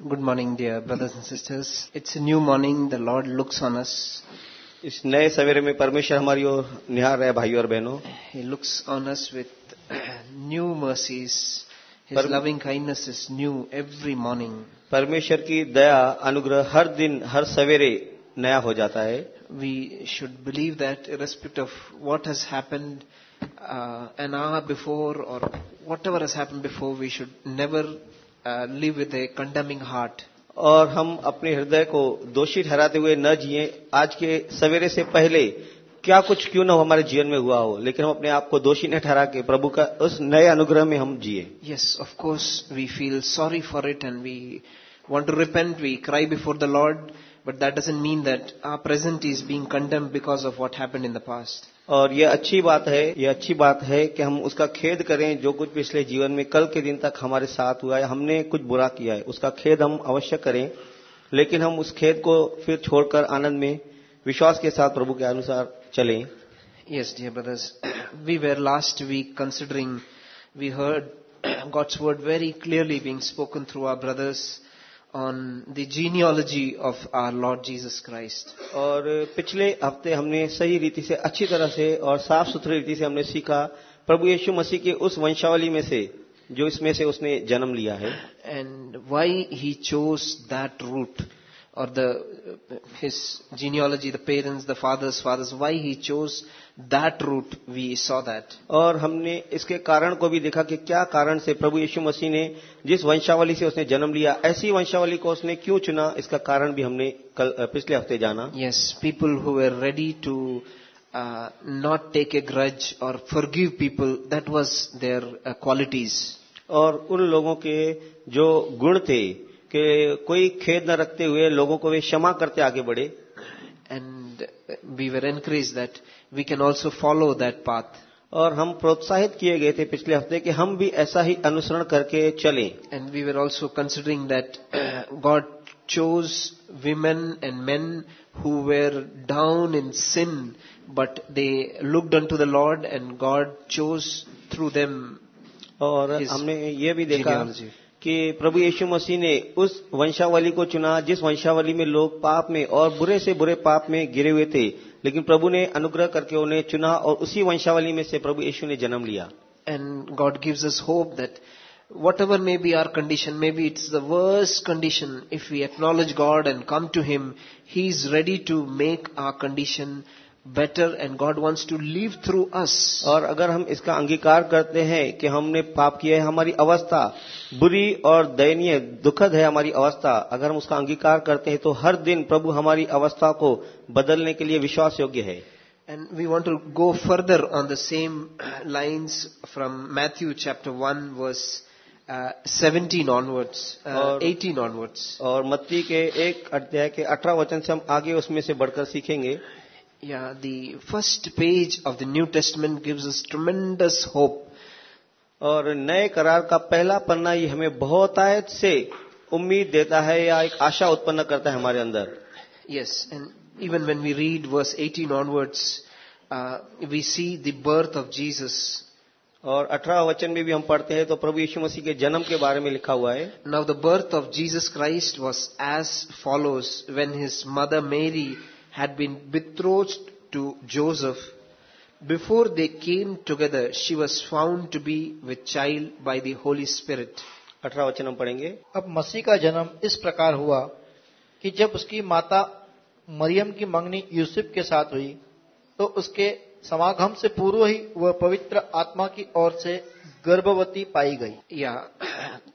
Good morning, dear brothers and sisters. It's a new morning. The Lord looks on us. इस नए सवेरे में परमेश्वर हमारी ओर निहार रहे भाइयों और बहनों He looks on us with new mercies. His पर- loving kindness is new every morning. परमेश्वर की दया अनुग्रह हर दिन हर सवेरे नया हो जाता है We should believe that irrespective of what has happened uh, an hour before or whatever has happened before, we should never live with a condemning heart और हम अपने हृदय को दोषी ठहराते हुए न जिए। आज के सवेरे से पहले क्या कुछ क्यों न हमारे जीवन में हुआ हो लेकिन हम अपने आप को दोषी न ठहरा के प्रभु का उस नए अनुग्रह में हम जिए। Yes of course we feel sorry for it and we want to repent we cry before the Lord but that doesn't mean that our present is being condemn because of what happen in the past और ये अच्छी बात है ये अच्छी बात है कि हम उसका खेद करें जो कुछ पिछले जीवन में कल के दिन तक हमारे साथ हुआ है हमने कुछ बुरा किया है उसका खेद हम अवश्य करें। लेकिन हम उस खेद को फिर छोड़कर आनंद में विश्वास के साथ प्रभु के अनुसार चलें। Yes, dear brothers, we were last week considering, we heard God's word very clearly being spoken through our brothers on the genealogy of our Lord Jesus Christ. और पिछले हफ़्ते हमने सही रीति से अच्छी तरह से और साफ़ सुथरी रीति से हमने सीखा प्रभु यीशु मसीह के उस वंशावली में से जो इसमें से उसने जन्म लिया है and why he chose that route or the his genealogy the parents the fathers fathers why he chose that route we saw that और हमने इसके कारण को भी देखा कि क्या कारण से प्रभु यीशु मसीह ने जिस वंशावली से उसने जन्म लिया ऐसी वंशावली को उसने क्यों चुना इसका कारण भी हमने कल पिछले हफ़्ते जाना yes people who were ready to uh, not take a grudge or forgive people that was their uh, qualities और उन लोगों के जो गुण थे कि कोई खेद न रखते हुए लोगों को वे क्षमा करते आगे बढ़े। And we were encourage that we can also follow that path और हम प्रोत्साहित किए गए थे पिछले हफ़्ते कि हम भी ऐसा ही अनुसरण करके चले। And we were also considering that God chose women and men who were down in sin but they look done to the Lord and God chose through them और हमने ये भी देखा कि प्रभु यीशु मसीह ने उस वंशावली को चुना, जिस वंशावली में लोग पाप में और बुरे से बुरे पाप में गिरे हुए थे, लेकिन प्रभु ने अनुग्रह करके उन्हें चुना और उसी वंशावली में से प्रभु यीशु ने जन्म लिया। And God gives us hope that whatever may be our condition may be it's the worst condition if you acknowledge God and come to him he is ready to make our condition better and God wants to live through us और अगर हम इसका अंगीकार करते हैं कि हमने पाप किया है हमारी अवस्था बुरी और दयनीय दुखद है हमारी अवस्था अगर हम उसका अंगीकार करते हैं तो हर दिन प्रभु हमारी अवस्था को बदलने के लिए विश्वास योग्य है। And we want to go further on the same lines from Matthew chapter 1 verse uh, 17 onwards, uh, और- 18 onwards. और मत्ती के एक अध्याय के अठारह वचन से हम आगे उसमें से बढ़कर सीखेंगे। yeah, the first page of the New Testament gives us tremendous hope. और नए करार का पहला पन्ना ये हमें बहुत आयत से उम्मीद देता है या एक आशा उत्पन्न करता है हमारे अंदर। Yes and even when we read verse 18 onwards we see the birth of Jesus और 18 वचन में भी हम पढ़ते हैं तो प्रभु यीशु मसीह के जन्म के बारे में लिखा हुआ है। Now the birth of Jesus Christ was as follows when his mother Mary had been betrothed to Joseph. Before they came together, she was found to be with child by the Holy Spirit. अठारह वचन हम पढ़ेंगे अब मसीह का जन्म इस प्रकार हुआ कि जब उसकी माता मरियम की मंगनी यूसुफ के साथ हुई तो उसके समागम से पूर्व ही वह पवित्र आत्मा की ओर से गर्भवती पाई गई Yeah,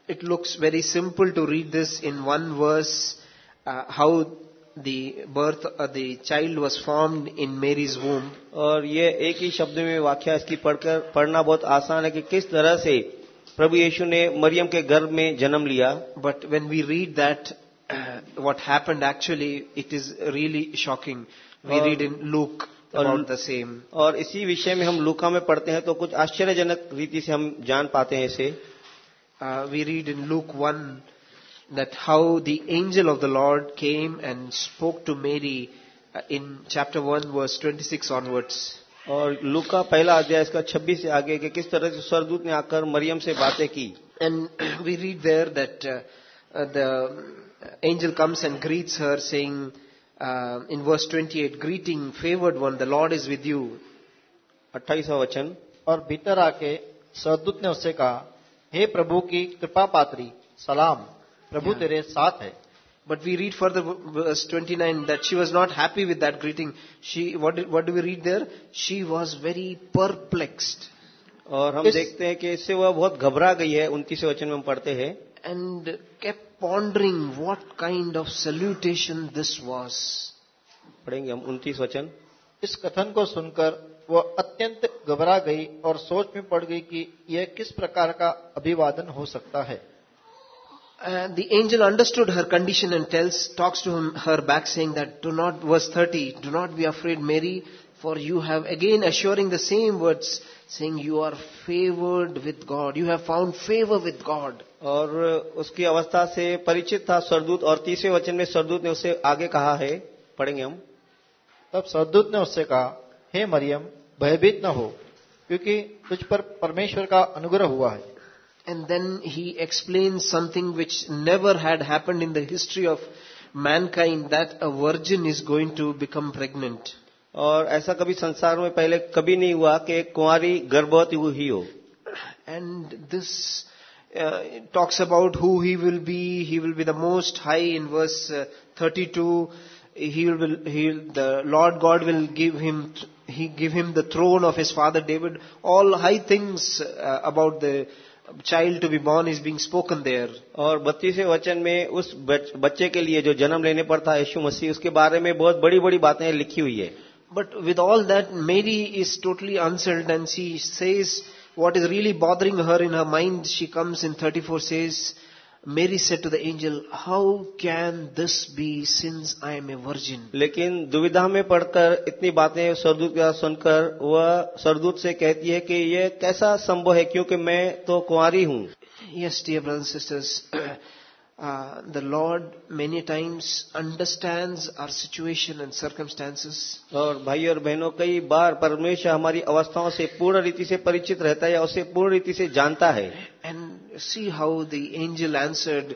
it looks very simple to read this in one verse, uh, how the birth, uh, the child was formed in Mary's womb. और ये एक ही शब्द में व्याख्या इसकी पढ़कर पढ़ना बहुत आसान है कि किस तरह से प्रभु यीशु ने मरियम के गर्भ में जन्म लिया But when we read that, uh, what happened actually, it is really shocking. We read in Luke about the same. और इसी विषय में हम लूका में पढ़ते हैं तो कुछ आश्चर्यजनक रीति से हम जान पाते हैं इसे Uh, we read in Luke 1 that how the angel of the Lord came and spoke to Mary uh, in chapter 1 verse 26 onwards. और लूका पहला अध्याय इसका 26 से आगे कि किस तरह से सरदूत ने आकर मरियम से बातें की And we read there that uh, uh, the angel comes and greets her, saying uh, in verse 28, Greeting, favored one, the Lord is with you. अट्ठाईसवा वचन और भीतर आके सरदूत ने उससे कहा हे प्रभु की कृपा पात्री सलाम प्रभु yeah. तेरे साथ है। But we read for verse twenty nine that she was not happy with that greeting she what do we read there she was very perplexed और हम It's, देखते हैं कि इससे वह बहुत घबरा गई है उनतीस वचन में हम पढ़ते हैं। And kept pondering what kind of salutation this was पढ़ेंगे हम उनतीस वचन। इस कथन को सुनकर वह अत्यंत घबरा गई और सोच में पड़ गई कि यह किस प्रकार का अभिवादन हो सकता है। Uh, the angel understood her condition and tells, talks to him, her back saying that, do not, verse 30, do not be afraid, Mary, for you have again assuring the same words, saying you are favored with God. You have found favor with God. और उसकी अवस्था से परिचित था सरदूत और तीसरे वचन में सरदूत ने उसे आगे कहा है पढ़ेंगे हम तब सरदूत ने उससे कहा हे मरियम भयभीत न हो क्योंकि तुझ पर परमेश्वर का अनुग्रह हुआ है And then he explains something which never had happened in the history of mankind that a virgin is going to become pregnant. और ऐसा कभी संसार में पहले कभी नहीं हुआ कि एक कुंवारी गर्भवती हुई हो And this uh, talks about who he will be. He will be the most high in verse uh, 32. He will, he will, the Lord God will give him, he give him the throne of his father David. All high things uh, about the child to be born is being spoken there. और बत्तीसवें वचन में उस बच- बच्चे के लिए जो जन्म लेने पर था यीशु मसीह उसके बारे में बहुत बड़ी बड़ी बातें लिखी हुई है But with all that, Mary is totally unsettled and she says what is really bothering her in her mind. She comes in 34 says, Mary said to the angel, How can this be since I am a virgin? लेकिन दुविधा में पढ़कर इतनी बातें सरदूत का सुनकर वह सरदूत से कहती है कि यह कैसा संभव है क्योंकि मैं तो कुंवारी हूँ Yes, dear brothers and sisters, uh, the Lord many times understands our situation and circumstances. और भाई और बहनों कई बार परमेश्वर हमारी अवस्थाओं से पूर्ण रीति से परिचित रहता है या उसे पूर्ण रीति से जानता है And see how the angel answered.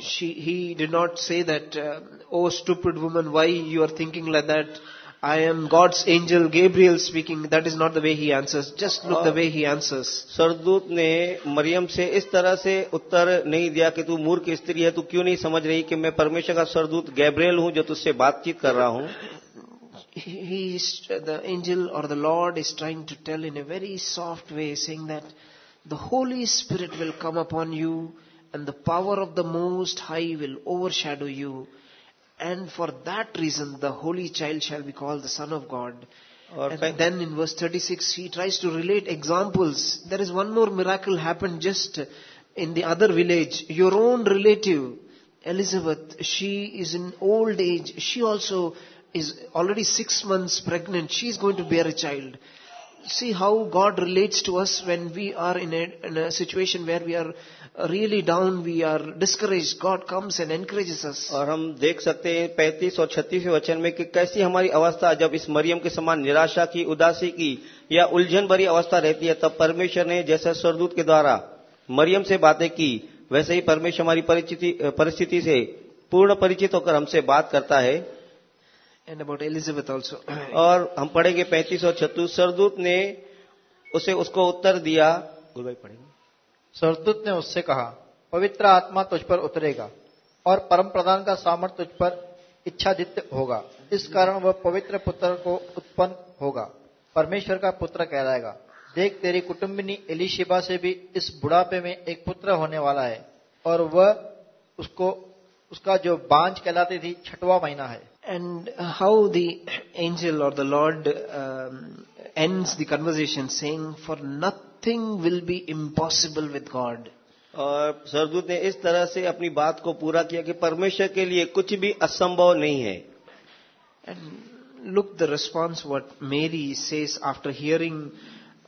she, he did not say that, uh, oh stupid woman, why you are thinking like that? I am God's angel Gabriel speaking. That is not the way he answers. Just look the way he answers. सरदूत ने मरियम से इस तरह से उत्तर नहीं दिया कि तू मूर्ख स्त्री है तू क्यों नहीं समझ रही कि मैं परमेश्वर का सरदूत गैब्रियल हूँ जो तुझसे बातचीत कर रहा हूँ He he is, the angel or the Lord is trying to tell in a very soft way, saying that the Holy Spirit will come upon you and the power of the Most High will overshadow you. And for that reason, the Holy Child shall be called the Son of God. Or and then in verse 36, he tries to relate examples. There is one more miracle happened just in the other village. Your own relative, Elizabeth, she is in old age. She also is already six months pregnant. She is going to bear a child. See how God relates to us when we are in a, in a situation where we are really down, we are discouraged. God comes and encourages us. और हम देख सकते हैं पैंतीस और छत्तीसवें वचन में कि कैसी हमारी अवस्था जब इस मरियम के समान निराशा की उदासी की या उलझन भरी अवस्था रहती है तब परमेश्वर ने जैसे सरदूत के द्वारा मरियम से बातें की वैसे ही परमेश्वर हमारी परिस्थिति से पूर्ण परिचित होकर हमसे बात करता है And about Elizabeth also. और हम पढ़ेंगे पैंतीस और छत्तीस। सरदूत ने उसे उसको उत्तर दिया। गुल भाई पढ़ेंगे। सरदूत ने उससे कहा पवित्र आत्मा तुझ पर उतरेगा और परम प्रधान का सामर्थ तुझ पर इच्छादित्य होगा। इस कारण वह पवित्र पुत्र को उत्पन्न होगा। परमेश्वर का पुत्र कहलाएगा। देख तेरी कुटुंबिनी एलिशिबा से भी इस बुढ़ापे में एक पुत्र होने वाला है और वह उसको उसका जो बांझ कहलाती थी छठवा महीना है। And how the angel or the Lord um, ends the conversation saying, For nothing will be impossible with God. और सरदूत ने इस तरह से अपनी बात को पूरा किया कि परमेश्वर के लिए कुछ भी असंभव नहीं है And look the response what Mary says after hearing.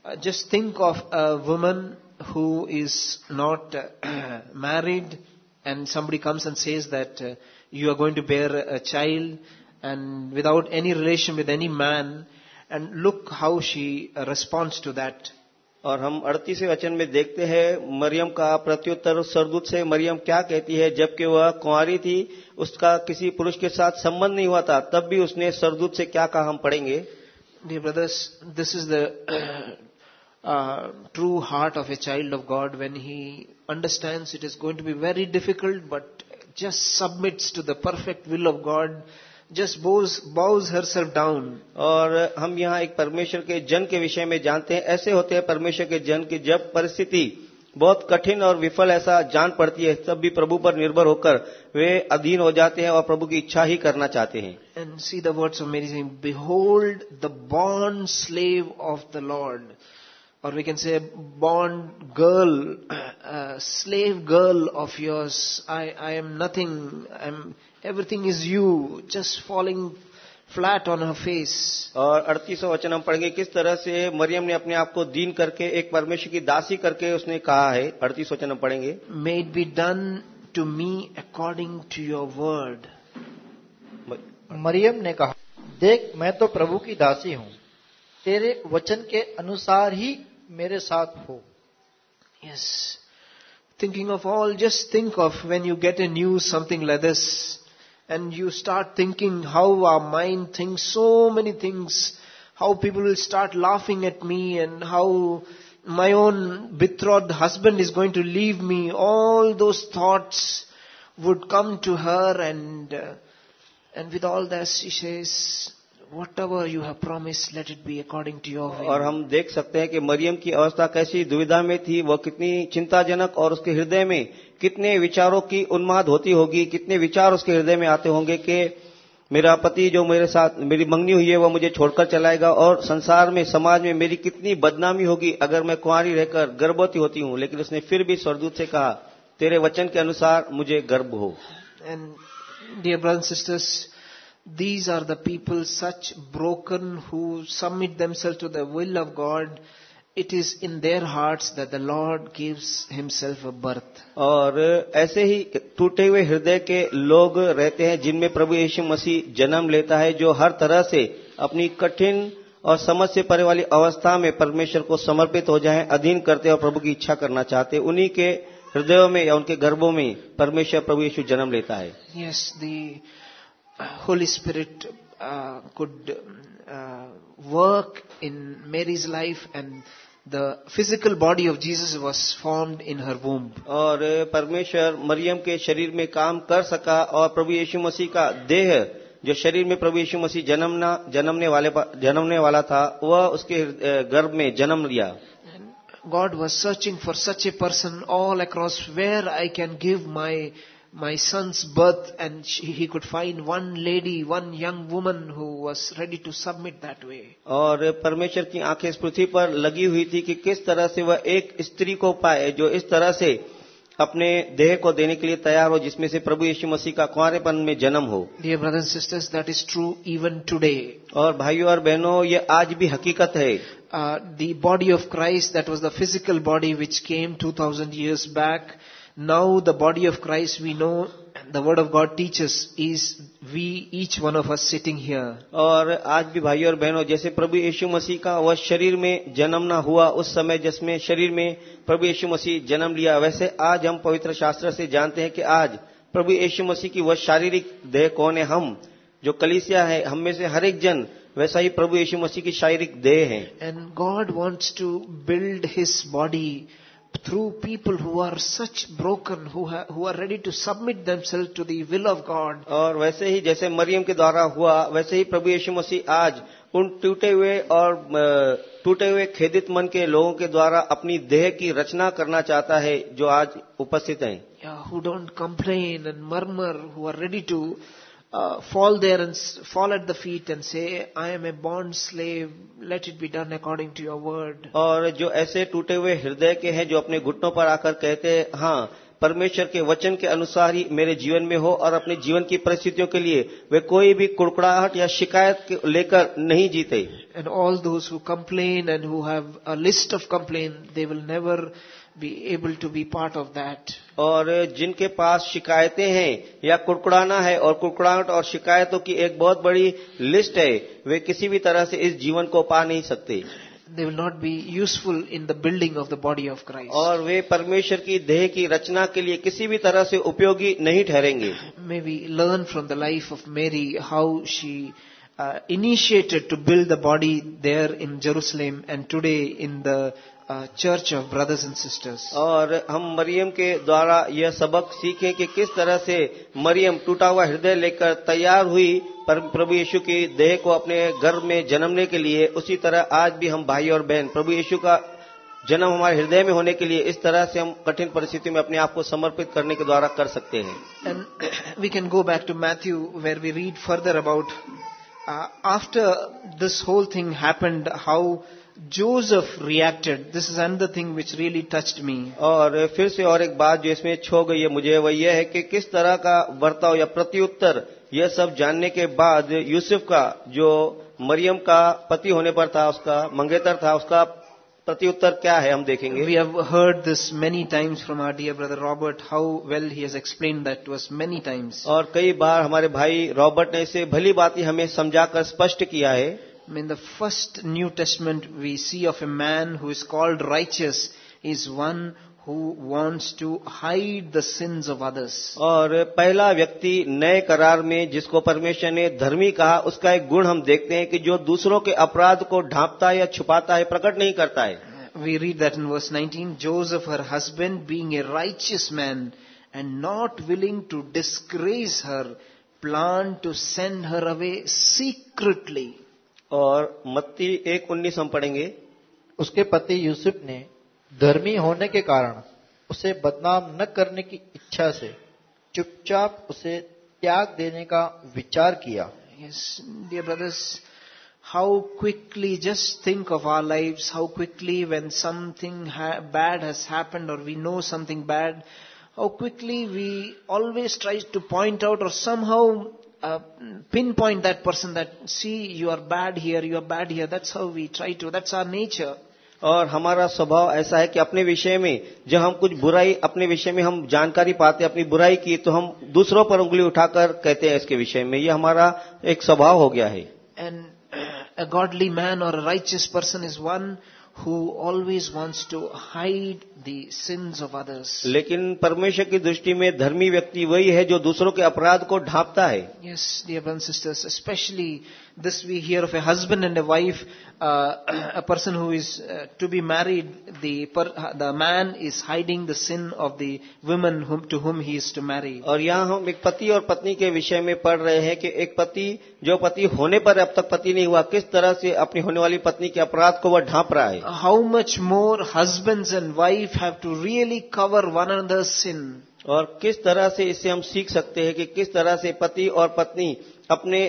Uh, just think of a woman who is not uh, married and somebody comes and says that uh, you are going to bear a child and without any relation with any man and look how she uh, responds to that. और हम अड़तीसवें वचन में देखते हैं मरियम का प्रत्युत्तर सरदूत से मरियम क्या कहती है जबकि वह कुआरी थी उसका किसी पुरुष के साथ संबंध नहीं हुआ था तब भी उसने सरदूत से क्या कहा हम पढ़ेंगे? Brothers this is the true heart of a child of God when he understands it is going to be very difficult but just submits to the perfect will of God, just bows, bows herself down. और हम यहाँ एक परमेश्वर के जन के विषय में जानते हैं ऐसे होते हैं परमेश्वर के जन की जब परिस्थिति बहुत कठिन और विफल ऐसा जान पड़ती है तब भी प्रभु पर निर्भर होकर वे अधीन हो जाते हैं और प्रभु की इच्छा ही करना चाहते हैं And see the words of Mary saying, Behold the bond slave of the Lord. or we can say bond girl, uh, slave girl of yours. I, I am nothing. I'm everything is you. Just falling. Flat on her face और अड़तीसों वचन हम पढ़ेंगे किस तरह से मरियम ने अपने आप को दीन करके एक परमेश्वर की दासी करके उसने कहा है अड़तीस वचन हम पढ़ेंगे it be done to me according to your word Mariam ने कहा देख मैं तो प्रभु की दासी हूँ तेरे वचन के अनुसार ही मेरे साथ हो Yes. Thinking of all, just think of when you get a news, something like this, and you start thinking how our mind thinks so many things, how people will start laughing at me, and how my own betrothed husband is going to leave me. All those thoughts would come to her, and uh, and with all that, she says, "Whatever you have promised, let it be according to your will." और हम देख सकते हैं कि मरियम की अवस्था कैसी दुविधा में थी वह कितनी चिंताजनक और उसके हृदय में कितने विचारों की उन्माद होती होगी कितने विचार उसके हृदय में आते होंगे कि मेरा पति जो मेरे साथ मेरी मंगनी हुई है वह मुझे छोड़कर चलाएगा और संसार में समाज में मेरी कितनी बदनामी होगी अगर मैं कुंवारी रहकर गर्भवती होती हूँ लेकिन उसने फिर भी स्वर्गदूत से कहा तेरे वचन के अनुसार मुझे गर्भ हो dear brothers and sisters, these are the people such broken who submit themselves to the will of God. It is in their hearts that the Lord gives Himself a birth. और ऐसे ही टूटे हुए हृदय के लोग रहते हैं जिनमें प्रभु यीशु मसीह जन्म लेता है जो हर तरह से अपनी कठिन और समझ से परे वाली अवस्था में परमेश्वर को समर्पित हो जाएँ अधीन करते और प्रभु की इच्छा करना चाहते उन्हीं के हृदयों में या उनके गर्भों में परमेश्वर प्रभु यीशु जन्म लेता है Yes, the Holy Spirit uh, could uh, work in Mary's life and the physical body of Jesus was formed in her womb. और परमेश्वर मरियम के शरीर में काम कर सका और प्रभु यीशु मसीह का देह जो शरीर में प्रभु यीशु मसीह जन्मना जन्मने वाले जन्मने वाला था वह उसके गर्भ में जन्म लिया God was searching for such a person all across where I can give my my son's birth and she, he could find one lady, one young woman who was ready to submit that way. और परमेश्वर की आंखें इस पृथ्वी पर लगी हुई थी कि किस तरह से वह एक स्त्री को पाए जो इस तरह से अपने देह को देने के लिए तैयार हो जिसमें से प्रभु यीशु मसीह का कुंवारेपन में जन्म हो Dear brothers and sisters, that is true even today. और भाइयों और बहनों ये आज भी हकीकत है Uh, the body of Christ, that was the physical body which came 2000 years back. Now the body of Christ we know, the word of God teaches, is we, each one of us sitting here. और आज भी भाइयों और बहनों जैसे प्रभु यीशु मसीह का वह शरीर में जन्म न हुआ उस समय जिसमें शरीर में प्रभु यीशु मसीह जन्म लिया वैसे आज हम पवित्र शास्त्र से जानते हैं कि आज प्रभु यीशु मसीह की वह शारीरिक देह कौन है हम जो कलीसिया है हम में से हर एक जन वैसा ही प्रभु यीशु मसीह की शारीरिक देह है And God wants to build His body through people who are such broken, who, ha- who are ready to submit themselves to the will of God. और वैसे ही जैसे मरियम के द्वारा हुआ वैसे ही प्रभु यीशु मसीह आज उन टूटे हुए और अ, टूटे हुए खेदित मन के लोगों के द्वारा अपनी देह की रचना करना चाहता है जो आज उपस्थित हैं who don't complain and murmur, who are ready to uh, fall there and fall at the feet and say, I am a bond slave, let it be done according to your word. और जो ऐसे टूटे हुए हृदय के हैं जो अपने घुटनों पर आकर कहते हैं हाँ परमेश्वर के वचन के अनुसार ही मेरे जीवन में हो और अपने जीवन की परिस्थितियों के लिए वे कोई भी कुड़कुड़ाहट या शिकायत लेकर नहीं जीते And all those who complain and who have a list of complaint, they will never be able to be part of that. और जिनके पास शिकायतें हैं या कुड़कुड़ाना है और कुड़कुड़ाहट और शिकायतों की एक बहुत बड़ी लिस्ट है वे किसी भी तरह से इस जीवन को पा नहीं सकते they will not be useful in the building of the body of Christ. और वे परमेश्वर की देह की रचना के लिए किसी भी तरह से उपयोगी नहीं ठहरेंगे May we learn from the life of Mary how she uh, initiated to build the body there in Jerusalem and today in the uh, of brothers and sisters और हम मरियम के द्वारा यह सबक सीखें कि किस तरह से मरियम टूटा हुआ हृदय लेकर तैयार हुई पर प्रभु यीशु की देह को अपने घर में जन्मने के लिए उसी तरह आज भी हम भाई और बहन प्रभु यीशु का जन्म हमारे हृदय में होने के लिए इस तरह से हम कठिन परिस्थिति में अपने आप को समर्पित करने के द्वारा कर सकते हैं। And we can go back to Matthew where we read further about uh, after this whole thing happened, Joseph reacted this is under thing which really touched me और फिर से और एक बात जो इसमें छो गई है मुझे वह यह है कि किस तरह का वर्ताव या प्रत्युत्तर यह सब जानने के बाद यूसुफ का जो मरियम का पति होने पर था उसका मंगेतर था उसका प्रत्युत्तर क्या है हम देखेंगे। We have heard this many times from our dear brother Robert how well he has explain that to us many times और कई बार हमारे भाई रॉबर्ट ने इसे भली बात ही हमें समझाकर स्पष्ट किया है। In the first New Testament, we see of a man who is called righteous, is one who wants to hide the sins of others. और पहला व्यक्ति नए करार में जिसको परमेश्वर ने धर्मी कहा उसका एक गुण हम देखते हैं कि जो दूसरों के अपराध को ढांपता है या छुपाता है प्रकट नहीं करता है We read that in verse 19 Joseph, her husband, being a righteous man and not willing to disgrace her, planned to send her away secretly. और मत्ती एक उन्नीस हम पढ़ेंगे उसके पति यूसुफ ने धर्मी होने के कारण उसे बदनाम न करने की इच्छा से चुपचाप उसे त्याग देने का विचार किया Yes, dear brothers, how quickly, just think of our lives, how quickly when something ha- bad has happened or we know something bad, how quickly we always try to point out or somehow Uh, pinpoint that person that see you are bad here you are bad here that's how we try to that's our nature. और हमारा स्वभाव ऐसा है कि अपने विषय में जब हम कुछ बुराई अपने विषय में हम जानकारी पाते अपनी बुराई की तो हम दूसरों पर उंगली उठाकर कहते हैं इसके विषय में। ये हमारा एक स्वभाव हो गया है। एंड अ गॉडली मैन और a righteous person is one who always wants to hide the sins of others. लेकिन परमेश्वर की दृष्टि में धर्मी व्यक्ति वही है जो दूसरों के अपराध को ढांपता है Yes, dear brothers and sisters, especially this we hear of a husband and a wife, uh, a person who is uh, to be married, the, per, the man is hiding the sin of the woman whom, to whom he is to marry. और यहाँ हम एक पति और पत्नी के विषय में पढ़ रहे हैं कि एक पति जो पति होने पर अब तक पति नहीं हुआ किस तरह से अपनी होने वाली पत्नी के अपराध को वह ढांप रहा है How much more husbands and wife have to really cover one another's sin. और किस तरह से इससे हम सीख सकते हैं कि किस तरह से पति और पत्नी अपने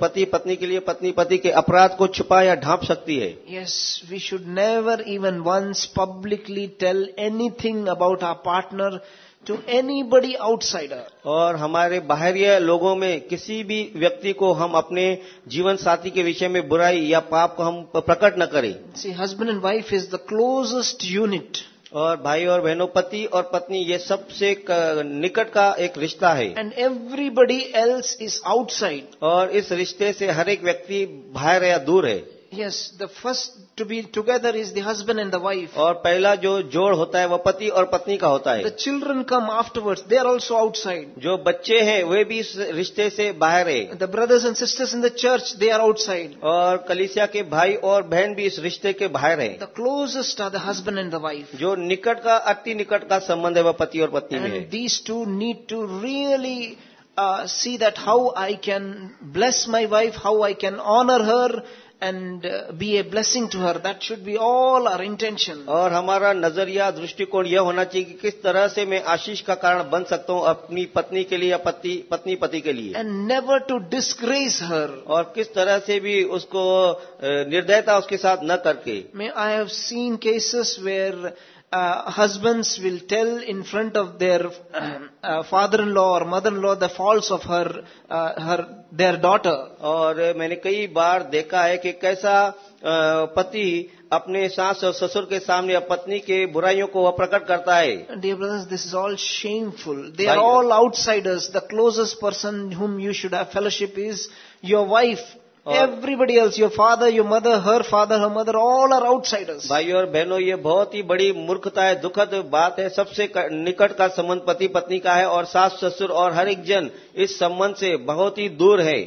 पति पत्नी के लिए पत्नी पति के अपराध को छुपा या ढांप सकती है? Yes we should never even once publicly tell anything about our partner to anybody outsider और हमारे बाहरीय लोगों में किसी भी व्यक्ति को हम अपने जीवन साथी के विषय में बुराई या पाप को हम प्रकट न करें। Husband and wife is the closest unit और भाई और बहनों पति और पत्नी ये सबसे निकट का एक रिश्ता है। And everybody else is outside और इस रिश्ते से हर एक व्यक्ति बाहर या दूर है। Yes, the first to be together is the husband and the wife. और पहला जो जोड़ होता है वह पति और पत्नी का होता है The children come afterwards. They are also outside. जो बच्चे हैं वे भी इस रिश्ते से बाहर है The brothers and sisters in the church, they are outside. और कलिसिया के भाई और बहन भी इस रिश्ते के बाहर है The closest are the husband and the wife. जो निकट का अति निकट का संबंध है वह पति और पत्नी में And these two need to really uh, see that how I can bless my wife, how I can honor her and uh, be a blessing to her. That should be all our intention. और हमारा नज़रिया दृष्टिकोण यह होना चाहिए कि किस तरह से मैं आशीष का कारण बन सकता हूँ अपनी पत्नी के लिए या पति पत्नी पति के लिए And never to disgrace her. और किस तरह से भी उसको अ, निर्दयता उसके साथ न करके May I have seen cases where uh, husbands will tell in front of their uh, father-in-law or mother-in-law the faults of her, uh, her, their daughter. और मैंने कई बार देखा है कि कैसा अ, पति अपने सास और ससुर के सामने या पत्नी के बुराइयों को वह प्रकट करता है And dear brothers, this is all shameful. They are Right. all outsiders. The closest person whom you should have fellowship is your wife. Everybody else, your father, your mother, her father, her mother, all are outsiders. भाइयों और बहनों ये बहुत ही बड़ी मूर्खता है दुखद बात है सबसे क- निकट का संबंध पति पत्नी का है और सास ससुर और हर एक जन इस संबंध से बहुत ही दूर है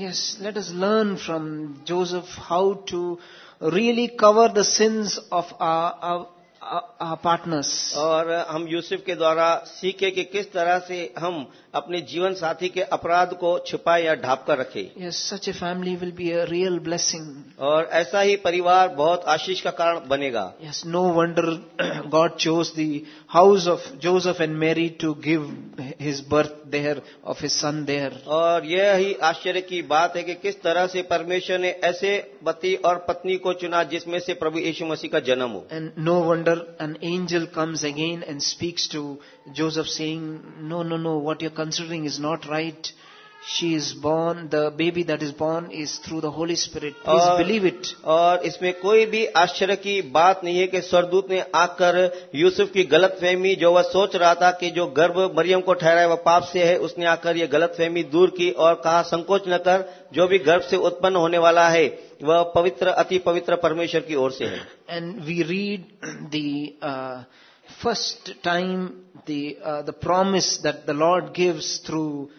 Yes, let us learn from Joseph how to really cover the sins of our, our, our, partners. और हम यूसुफ के द्वारा सीखे कि किस तरह से हम अपने जीवन साथी के अपराध को छिपाए या ढाप कर रखें Yes, such a family will be a real blessing. और ऐसा ही परिवार बहुत आशीष का कारण बनेगा Yes, no wonder God chose the house of Joseph and Mary to give his birth there, of his son there. और यह ही आश्चर्य की बात है कि किस तरह से परमेश्वर ने ऐसे पति और पत्नी को चुना जिसमें से प्रभु यीशु मसीह का जन्म हो And no wonder an angel comes again and speaks to Joseph saying, no, no, no, what you're considering is not right. She is born, the baby that is born is through the Holy Spirit. Please और- believe it. और इसमें कोई भी आश्चर्य की बात नहीं है कि स्वर्गदूत ने आकर यूसुफ की गलत फहमी जो वह सोच रहा था कि जो गर्भ मरियम को ठहराया वह पाप से है उसने आकर ये गलत फहमी दूर की और कहा संकोच न कर जो भी गर्भ से उत्पन्न होने वाला है वह पवित्र अति पवित्र परमेश्वर की ओर से है। And we read the first time the promise that the Lord gives through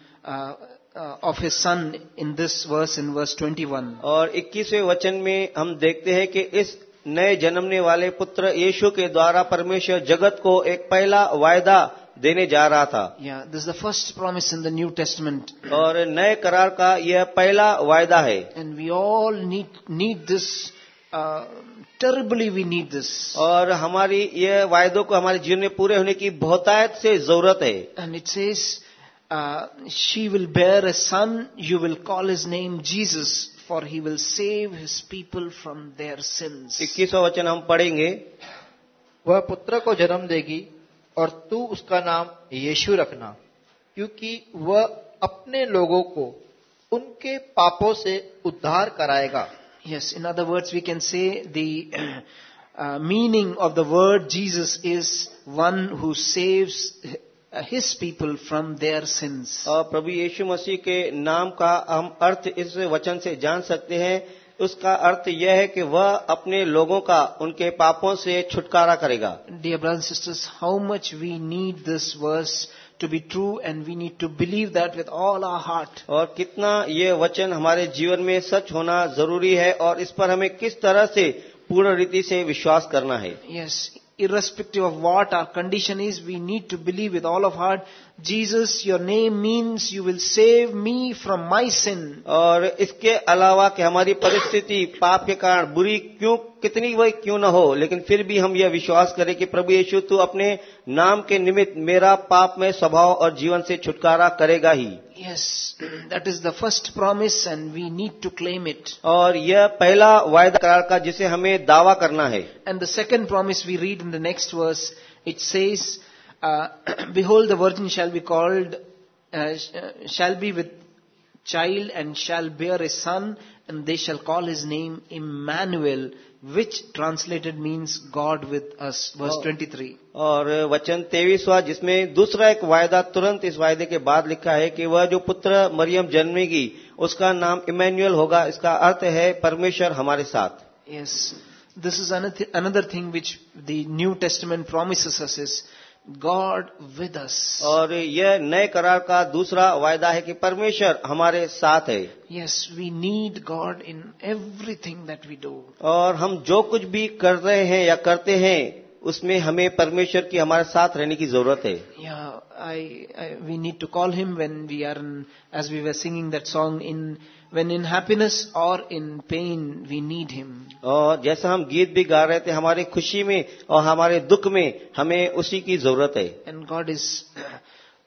of a son in this verse in verse 21 और 21वें वचन में हम देखते हैं कि इस नए जन्मने वाले पुत्र यीशु के द्वारा परमेश्वर जगत को एक पहला वायदा देने जा रहा था। This the first promise in the New Testament और नए करार का यह पहला वायदा है। And we all need need this terribly we need this और हमारी ये वायदों को हमारे जीवन में पूरे होने की बहुतायत से ज़रूरत है। And it's says she will bear a son you will call his name Jesus for he will save his people from their sins इक्कीसवा वचन हम पढ़ेंगे। वह पुत्र को जन्म देगी और तू उसका नाम यीशु रखना क्योंकि वह अपने लोगों को उनके पापों से उद्धार कराएगा। Yes in other words we can say meaning of the word Jesus is one who saves his people from their sins और प्रभु यीशु मसीह के नाम का हम अर्थ इस वचन से जान सकते हैं उसका अर्थ यह है कि वह अपने लोगों का उनके पापों से छुटकारा करेगा। Dear brother sisters how much we need this verse to be true and we need to believe that with all our heart और कितना ये वचन हमारे जीवन में सच होना ज़रूरी है और इस पर हमें किस तरह से पूर्ण रीति से विश्वास करना है। Yes irrespective of what our condition is we need to believe with all of heart Jesus, your name means you will save me from my sin. और इसके अलावा कि हमारी परिस्थिति पाप के कारण बुरी क्यों कितनी वही क्यों न हो लेकिन फिर भी हम यह विश्वास करें कि प्रभु यीशु तू अपने नाम के निमित्त मेरा पाप में स्वभाव और जीवन से छुटकारा करेगा ही Yes, that is the first promise and we need to claim it. और यह पहला वायदा करार का जिसे हमें दावा करना है And the second promise we read in the next verse, it says, uh, Behold, the virgin shall be called, uh, sh- uh, shall be with child and shall bear a son, and they shall call his name Emmanuel, which translated means God with us. Verse Oh. 23. और वचन तेईसवा जिसमें दूसरा एक वायदा तुरंत इस वायदे के बाद लिखा है कि वह जो पुत्र मरियम जन्मेगी उसका नाम इमैनुअल होगा इसका अर्थ है परमेश्वर हमारे साथ Yes, this is another, another thing which the New Testament promises us is God with us. और यह नए करार का दूसरा वायदा है कि परमेश्वर हमारे साथ है Yes, we need God in everything that we do. और हम जो कुछ भी कर रहे हैं या करते हैं उसमें हमें परमेश्वर की हमारे साथ रहने की ज़रूरत है we need to call Him when we are in, as we were singing that song in when in happiness or in pain we need Him. और जैसा हम गीत भी गा रहे थे हमारे खुशी में और हमारे दुख में हमें उसी की ज़रूरत है And God is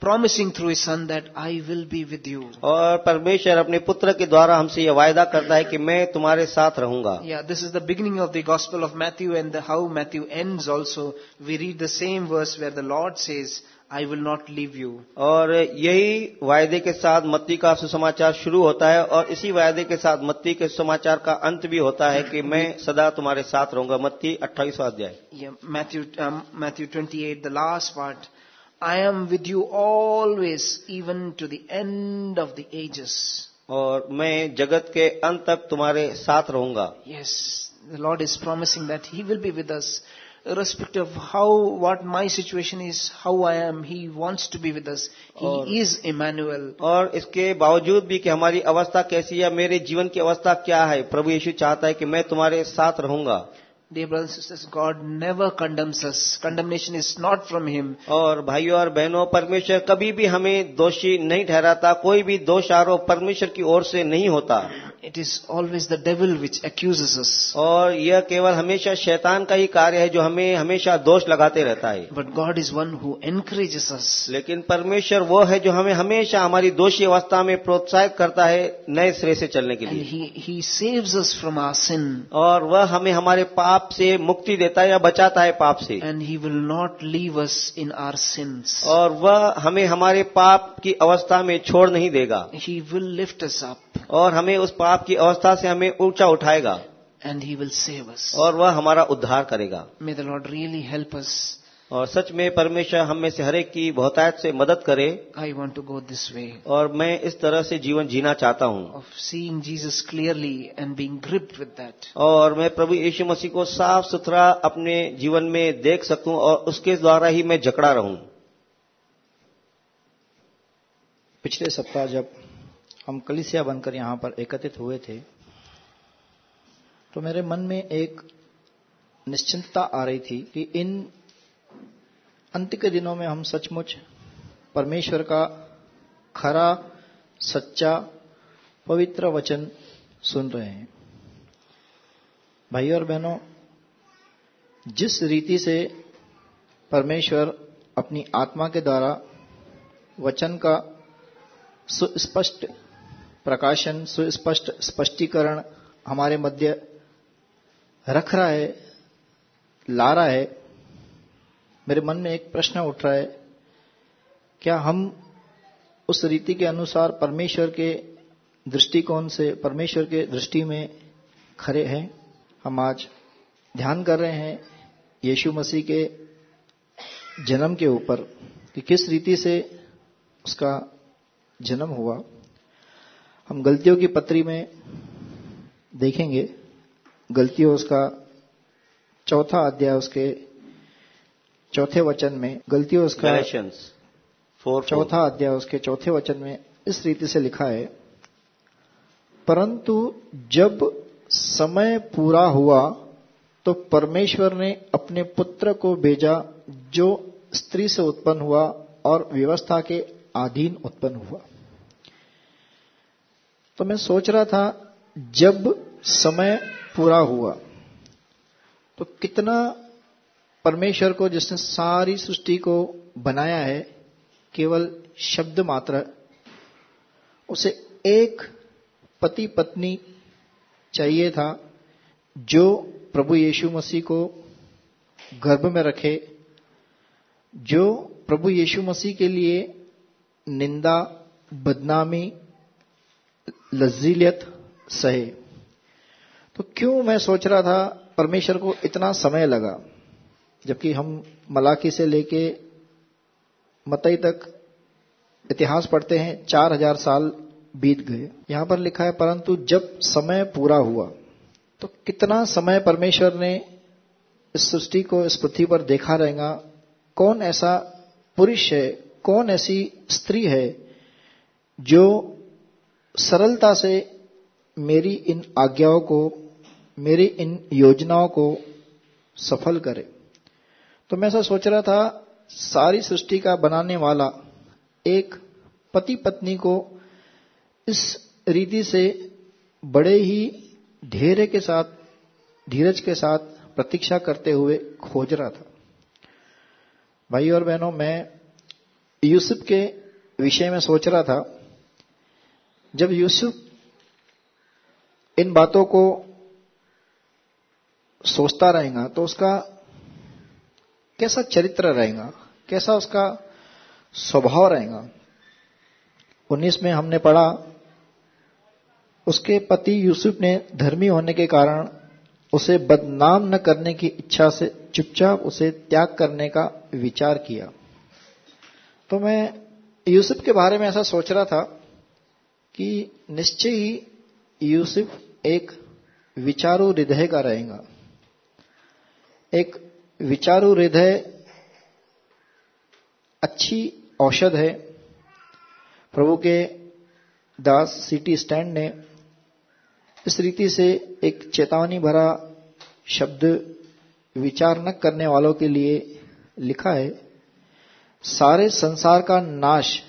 promising through His Son that I will be with you. और परमेश्वर अपने पुत्र के द्वारा हमसे यह वायदा करता है कि मैं तुम्हारे साथ रहूँगा Yeah, this is the beginning of the Gospel of Matthew and the, how Matthew ends also. We read the same verse where the Lord says, I will not leave you. और यही वायदे के साथ मत्ती का सुसमाचार शुरू होता है और इसी वायदे के साथ मत्ती के सुसमाचार का अंत भी होता है कि मैं सदा तुम्हारे साथ रहूँगा मत्ती अट्ठाईसवा अध्याय Yeah, Matthew, um, Matthew 28, the last part. I am with you always, even to the end of the ages. और मैं जगत के अंत तक तुम्हारे साथ रहूँगा Yes, the Lord is promising that He will be with us, irrespective of how, what my situation is, how I am. He wants to be with us. और- He is Emmanuel. और इसके बावजूद भी कि हमारी अवस्था कैसी है मेरे जीवन की अवस्था क्या है प्रभु यीशु चाहता है कि मैं तुम्हारे साथ रहूँगा Dear brothers and sisters, God never condemns us. Condemnation is not from Him. और भाइयों और बहनों परमेश्वर कभी भी हमें दोषी नहीं ठहराता कोई भी दोष आरोप परमेश्वर की ओर से नहीं होता It is always the devil which accuses us. और यह केवल हमेशा शैतान का ही कार्य है जो हमें हमेशा दोष लगाते रहता है But God is one who encourages us. लेकिन परमेश्वर वो है जो हमें हमेशा हमारी दोषी अवस्था में प्रोत्साहित करता है नए सिरे से चलने के And लिए He, he saves us from our sin. और वह हमें हमारे पाप से मुक्ति देता है या बचाता है पाप से And He will not leave us in our sins. और वह हमें हमारे पाप की अवस्था में छोड़ नहीं देगा He will lift us up और हमें उस पाप की अवस्था से हमें ऊँचा उठाएगा and he will save us. और वह हमारा उद्धार करेगा may the Lord really help us. और सच में परमेश्वर हम में से हरेक की बहुतायत से मदद करे I want to go this way और मैं इस तरह से जीवन जीना चाहता हूँ seeing Jesus clearly and being gripped with that. और मैं प्रभु यीशु मसीह को साफ़ सुथरा अपने जीवन में देख सकूँ और उसके द्वारा ही मैं जकड़ा रहूँ पिछले सप्ताह जब हम कलिसिया बनकर यहाँ पर एकत्रित हुए थे तो मेरे मन में एक निश्चिंतता आ रही थी कि इन अंत के दिनों में हम सचमुच परमेश्वर का खरा, सच्चा, पवित्र वचन सुन रहे हैं। भाई और बहनों, जिस रीति से परमेश्वर अपनी आत्मा के द्वारा वचन का सुस्पष्ट प्रकाशन, सुस्पष्ट स्पष्टीकरण हमारे मध्य रख रहा है, ला रहा है। मेरे मन में एक प्रश्न उठ रहा है, क्या हम उस रीति के अनुसार परमेश्वर के दृष्टिकोण से, परमेश्वर के दृष्टि में खरे हैं? हम आज ध्यान कर रहे हैं यीशु मसीह के जन्म के ऊपर कि किस रीति से उसका जन्म हुआ। हम गलतियों की पत्री में देखेंगे। गलतियों उसका चौथा अध्याय उसके चौथे वचन में गलतियों उसका चौथा अध्याय उसके चौथे वचन में इस रीति से लिखा है परंतु जब समय पूरा हुआ तो परमेश्वर ने अपने पुत्र को भेजा जो स्त्री से उत्पन्न हुआ और व्यवस्था के अधीन उत्पन्न हुआ। तो मैं सोच रहा था, जब समय पूरा हुआ तो कितना परमेश्वर को, जिसने सारी सृष्टि को बनाया है, केवल शब्द मात्र, उसे एक पति पत्नी चाहिए था, जो प्रभु यीशु मसीह को गर्भ में रखे, जो प्रभु यीशु मसीह के लिए निंदा, बदनामी लज्जिलियत सहे। तो क्यों मैं सोच रहा था परमेश्वर को इतना समय लगा, जबकि हम मलाकी से लेके मतई तक इतिहास पढ़ते हैं, चार हज़ार साल बीत गए। यहाँ पर लिखा है, परंतु जब समय पूरा हुआ तो कितना समय परमेश्वर ने इस सृष्टि को, इस पृथ्वी पर देखा रहेगा? कौन ऐसा पुरुष है, कौन ऐसी स्त्री है, जो सरलता से मेरी इन आज्ञाओं को, मेरी इन योजनाओं को सफल करे। तो मैं ऐसा सोच रहा था, सारी सृष्टि का बनाने वाला एक पति पत्नी को इस रीति से बड़े ही धैर्य के साथ, धीरज के साथ प्रतीक्षा करते हुए खोज रहा था। भाई और बहनों, मैं यूसुफ के विषय में सोच रहा था जब यूसुफ इन बातों को सोचता रहेगा तो उसका कैसा चरित्र रहेगा, कैसा उसका स्वभाव रहेगा? उन्नीस में हमने पढ़ा, उसके पति यूसुफ ने धर्मी होने के कारण उसे बदनाम न करने की इच्छा से चुपचाप उसे त्याग करने का विचार किया। तो मैं यूसुफ के बारे में ऐसा सोच रहा था कि निश्चय ही यूसुफ एक विचारू हृदय का रहेगा। एक विचारू हृदय अच्छी औषध है। प्रभु के दास सिटी स्टैंड ने इस रीति से एक चेतावनी भरा शब्द विचार न करने वालों के लिए लिखा है, सारे संसार का नाश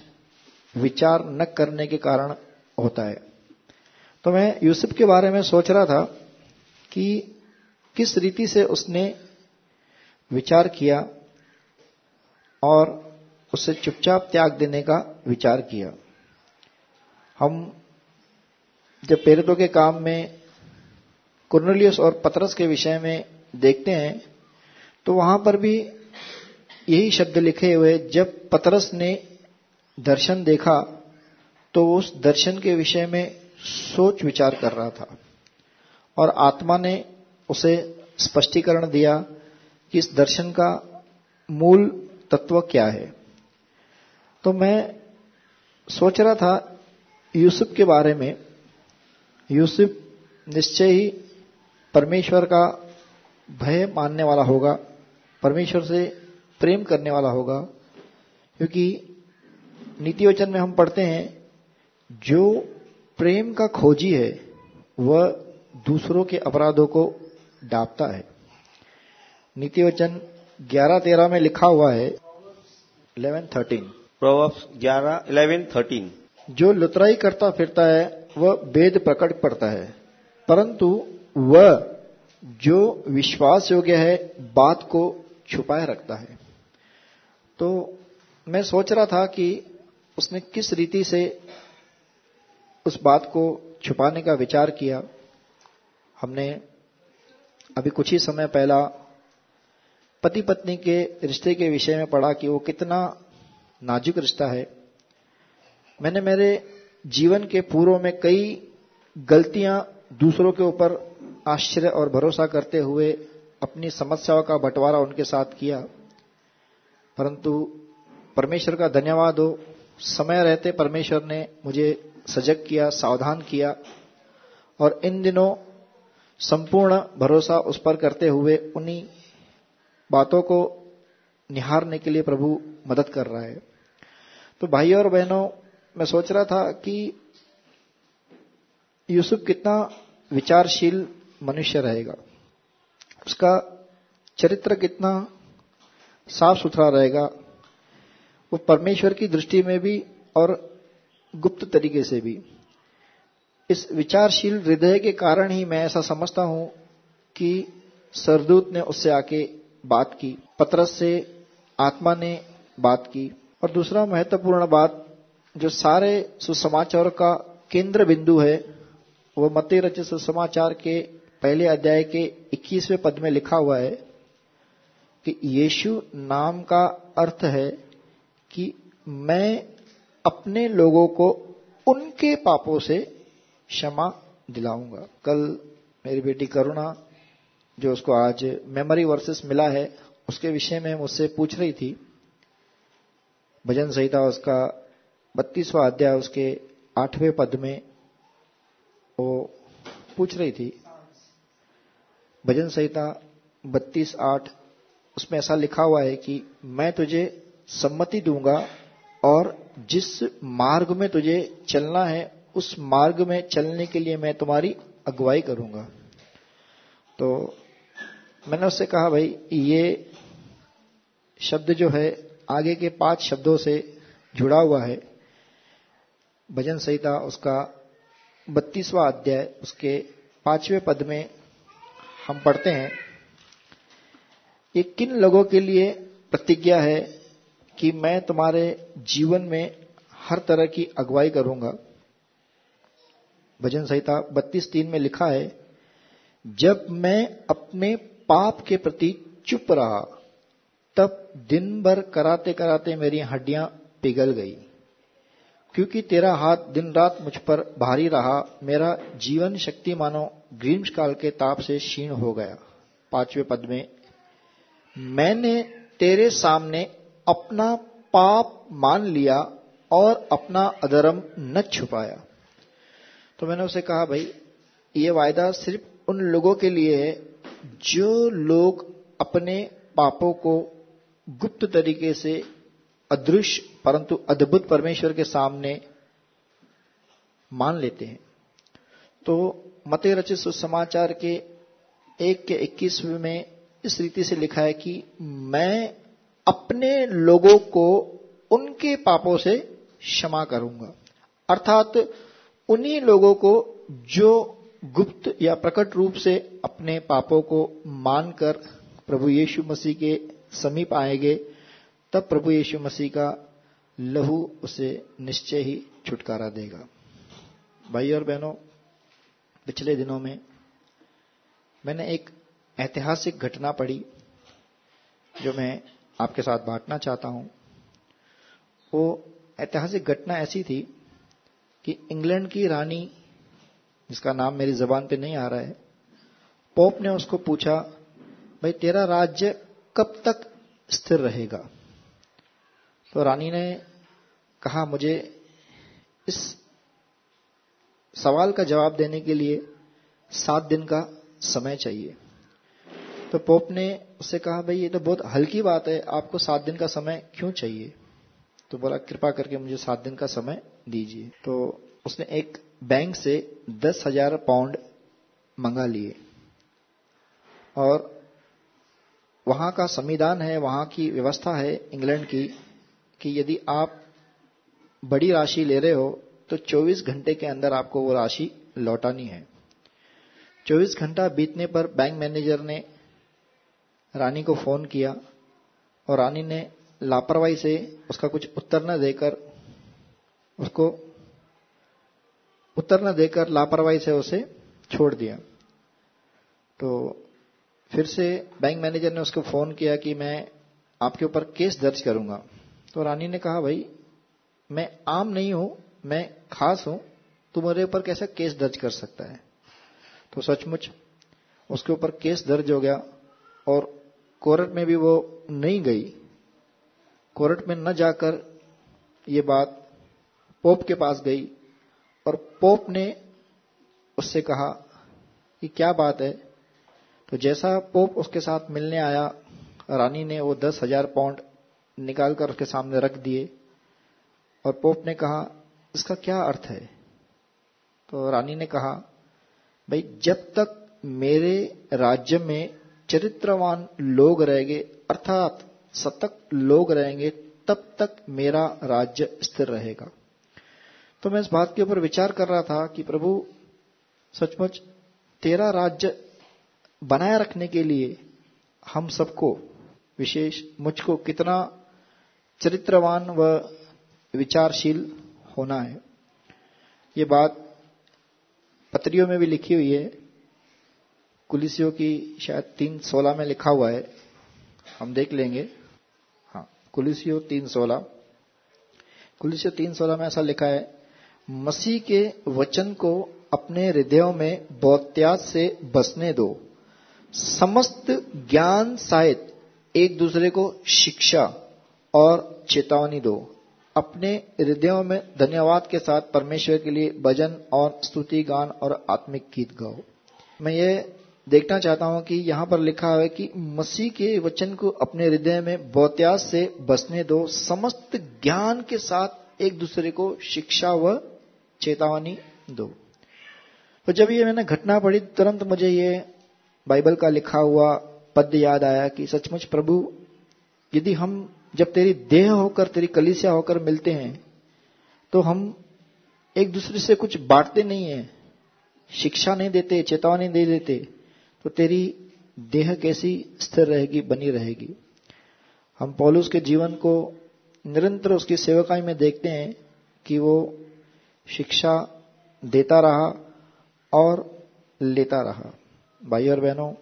विचार न करने के कारण होता है। तो मैं यूसुफ के बारे में सोच रहा था कि किस रीति से उसने विचार किया और उससे चुपचाप त्याग देने का विचार किया। हम जब पेरतों के काम में कुर्नलियस और पतरस के विषय में देखते हैं तो वहाँ पर भी यही शब्द लिखे हुए, जब पतरस ने दर्शन देखा तो उस दर्शन के विषय में सोच विचार कर रहा था। और आत्मा ने उसे स्पष्टीकरण दिया कि इस दर्शन का मूल तत्व क्या है। तो मैं सोच रहा था यूसुफ के बारे में। यूसुफ निश्चय ही परमेश्वर का भय मानने वाला होगा, परमेश्वर से प्रेम करने वाला होगा, क्योंकि नीति वचन में हम पढ़ते हैं जो प्रेम का खोजी है वह दूसरों के अपराधों को डापता है। नीति वचन ग्यारह तेरह में लिखा हुआ है इलेवन थर्टीन प्रोवर्ब्स 11 11 13 जो लुतराई करता फिरता है वह वेद प्रकट पड़ता है। परंतु वह जो विश्वास योग्य है बात को छुपाए रखता है। तो मैं सोच रहा था कि उसने किस रीति से उस बात को छुपाने का विचार किया। हमने अभी कुछ ही समय पहला पति पत्नी के रिश्ते के विषय में पढ़ा कि वो कितना नाजुक रिश्ता है। मैंने मेरे जीवन के पूर्व में कई गलतियाँ दूसरों के ऊपर आश्चर्य और भरोसा करते हुए अपनी समस्याओं का बंटवारा उनके साथ किया। परंतु परमेश्वर का धन्यवाद हो, समय रहते परमेश्वर ने मुझे सजग किया, सावधान किया और इन दिनों संपूर्ण भरोसा उस पर करते हुए उन्हीं बातों को निहारने के लिए प्रभु मदद कर रहा है। तो भाई और बहनों, मैं सोच रहा था कि यूसुफ कितना विचारशील मनुष्य रहेगा। उसका चरित्र कितना साफ़ सुथरा रहेगा। वो परमेश्वर की दृष्टि में भी और गुप्त तरीके से भी। इस विचारशील हृदय के कारण ही मैं ऐसा समझता हूँ कि सरदूत ने उससे आके बात की, पत्रस से आत्मा ने बात की। और दूसरा महत्वपूर्ण बात, जो सारे सुसमाचार का केंद्र बिंदु है, वो मते रचित सुसमाचार के पहले अध्याय के 21वें पद में लिखा हुआ है कि यीशु नाम का अर्थ है कि मैं अपने लोगों को उनके पापों से क्षमा दिलाऊँगा। कल मेरी बेटी करुणा, जो उसको आज मेमोरी वर्सेस मिला है, उसके विषय में मुझसे पूछ रही थी। भजन संहिता उसका बत्तीसवा अध्याय उसके आठवें पद में वो पूछ रही थी। भजन संहिता बत्तीस आठ, उसमें ऐसा लिखा हुआ है कि मैं तुझे सम्मति दूँगा और जिस मार्ग में तुझे चलना है, उस मार्ग में चलने के लिए मैं तुम्हारी अगुवाई करूँगा। तो मैंने उससे कहा, भाई, ये शब्द जो है, आगे के पाँच शब्दों से जुड़ा हुआ है। भजन संहिता, उसका बत्तीसवा अध्याय, उसके पाँचवें पद में हम पढ़ते हैं, ये किन लोगों के लिए प्रतिज्ञा है कि मैं तुम्हारे जीवन में हर तरह की अगुवाई करूँगा। भजन संहिता बत्तीस तीन में लिखा है, जब मैं अपने पाप के प्रति चुप रहा, तब दिन भर कराते कराते मेरी हड्डियाँ पिघल गई। क्योंकि तेरा हाथ दिन रात मुझ पर भारी रहा, मेरा जीवन शक्ति मानो ग्रीष्म काल के ताप से क्षीण हो गया। पाँचवें पद में, मैंने तेरे सामने अपना पाप मान लिया और अपना अधर्म न छुपाया। तो मैंने उसे कहा, भाई, ये वायदा सिर्फ़ उन लोगों के लिए है जो लोग अपने पापों को गुप्त तरीके से अदृश्य परंतु अद्भुत परमेश्वर के सामने मान लेते हैं। तो मते रचित सुसमाचार के एक के इक्कीसवें में इस रीति से लिखा है कि मैं अपने लोगों को उनके पापों से क्षमा करूँगा। अर्थात उन्हीं लोगों को जो गुप्त या प्रकट रूप से अपने पापों को मानकर प्रभु यीशु मसीह के समीप आएँगे तब प्रभु यीशु मसीह का लहू उसे निश्चय ही छुटकारा देगा। भाई और बहनों, पिछले दिनों में मैंने एक ऐतिहासिक घटना पढ़ी, जो मैं आपके साथ बांटना चाहता हूँ। वो ऐतिहासिक घटना ऐसी थी कि इंग्लैंड की रानी, जिसका नाम मेरी जबान पे नहीं आ रहा है, पोप ने उसको पूछा, भाई, तेरा राज्य कब तक स्थिर रहेगा? तो रानी ने कहा, मुझे इस सवाल का जवाब देने के लिए सात दिन का समय चाहिए। तो पोप ने उससे कहा, भाई, ये तो बहुत हल्की बात है, आपको सात दिन का समय क्यों चाहिए? तो बोला, कृपा करके मुझे सात दिन का समय दीजिए। तो उसने एक बैंक से दस हज़ार पाउंड मंगा लिए। और वहाँ का संविधान है, वहाँ की व्यवस्था है इंग्लैंड की, कि यदि आप बड़ी राशि ले रहे हो तो 24 घंटे के अंदर आपको वो राशि लौटानी है। 24 घंटा बीतने पर बैंक मैनेजर ने रानी को फ़ोन किया और रानी ने लापरवाही से उसका कुछ उत्तर न देकर उसको उत्तर न देकर लापरवाही से उसे छोड़ दिया। तो फिर से बैंक मैनेजर ने उसको फ़ोन किया कि मैं आपके ऊपर केस दर्ज करूँगा। तो रानी ने कहा, भाई, मैं आम नहीं हूँ, मैं खास हूँ तो मेरे ऊपर कैसा केस दर्ज कर सकता है? तो सचमुच उसके ऊपर केस दर्ज हो गया और कोर्ट में भी वो नहीं गई। कोर्ट में न जाकर ये बात पोप के पास गई और पोप ने उससे कहा कि क्या बात है? तो जैसा पोप उसके साथ मिलने आया, रानी ने वो दस हज़ार पाउंड निकालकर उसके सामने रख दिए और पोप ने कहा, इसका क्या अर्थ है? तो रानी ने कहा, भाई, जब तक मेरे राज्य में चरित्रवान लोग रहेंगे, अर्थात सतक लोग रहेंगे, तब तक मेरा राज्य स्थिर रहेगा। तो मैं इस बात के ऊपर विचार कर रहा था कि प्रभु, सचमुच तेरा राज्य बनाए रखने के लिए हम सबको, विशेष मुझको कितना चरित्रवान व विचारशील होना है। ये बात पत्रियों में भी लिखी हुई है। कुलिसियों की शायद तीन सोलह में लिखा हुआ है। हम देख लेंगे। हाँ कुलिसियो तीन सोलह। कुलिसियो तीन सोलह में ऐसा लिखा है, मसीह के वचन को अपने हृदयों में बौत्यास से बसने दो। समस्त ज्ञान सहित एक दूसरे को शिक्षा और चेतावनी दो। अपने हृदयों में धन्यवाद के साथ परमेश्वर के लिए भजन और स्तुति गान और आत्मिक गीत गाओ। मैं ये देखना चाहता हूँ कि यहाँ पर लिखा है कि मसीह के वचन को अपने हृदय में बौत्यास से बसने दो। समस्त ज्ञान के साथ एक दूसरे को शिक्षा व चेतावनी दो। तो जब ये मैंने घटना पढ़ी, तुरंत मुझे ये बाइबल का लिखा हुआ पद याद आया कि सचमुच प्रभु, यदि हम जब तेरी देह होकर, तेरी कलिसिया होकर मिलते हैं तो हम एक दूसरे से कुछ बांटते नहीं है, शिक्षा नहीं देते, चेतावनी नहीं देते। तो तेरी देह कैसी स्थिर रहेगी, बनी रहेगी? हम पौलुस के जीवन को निरंतर उसकी सेवकाई में देखते हैं कि वो शिक्षा देता रहा और लेता रहा। भाई और बहनों,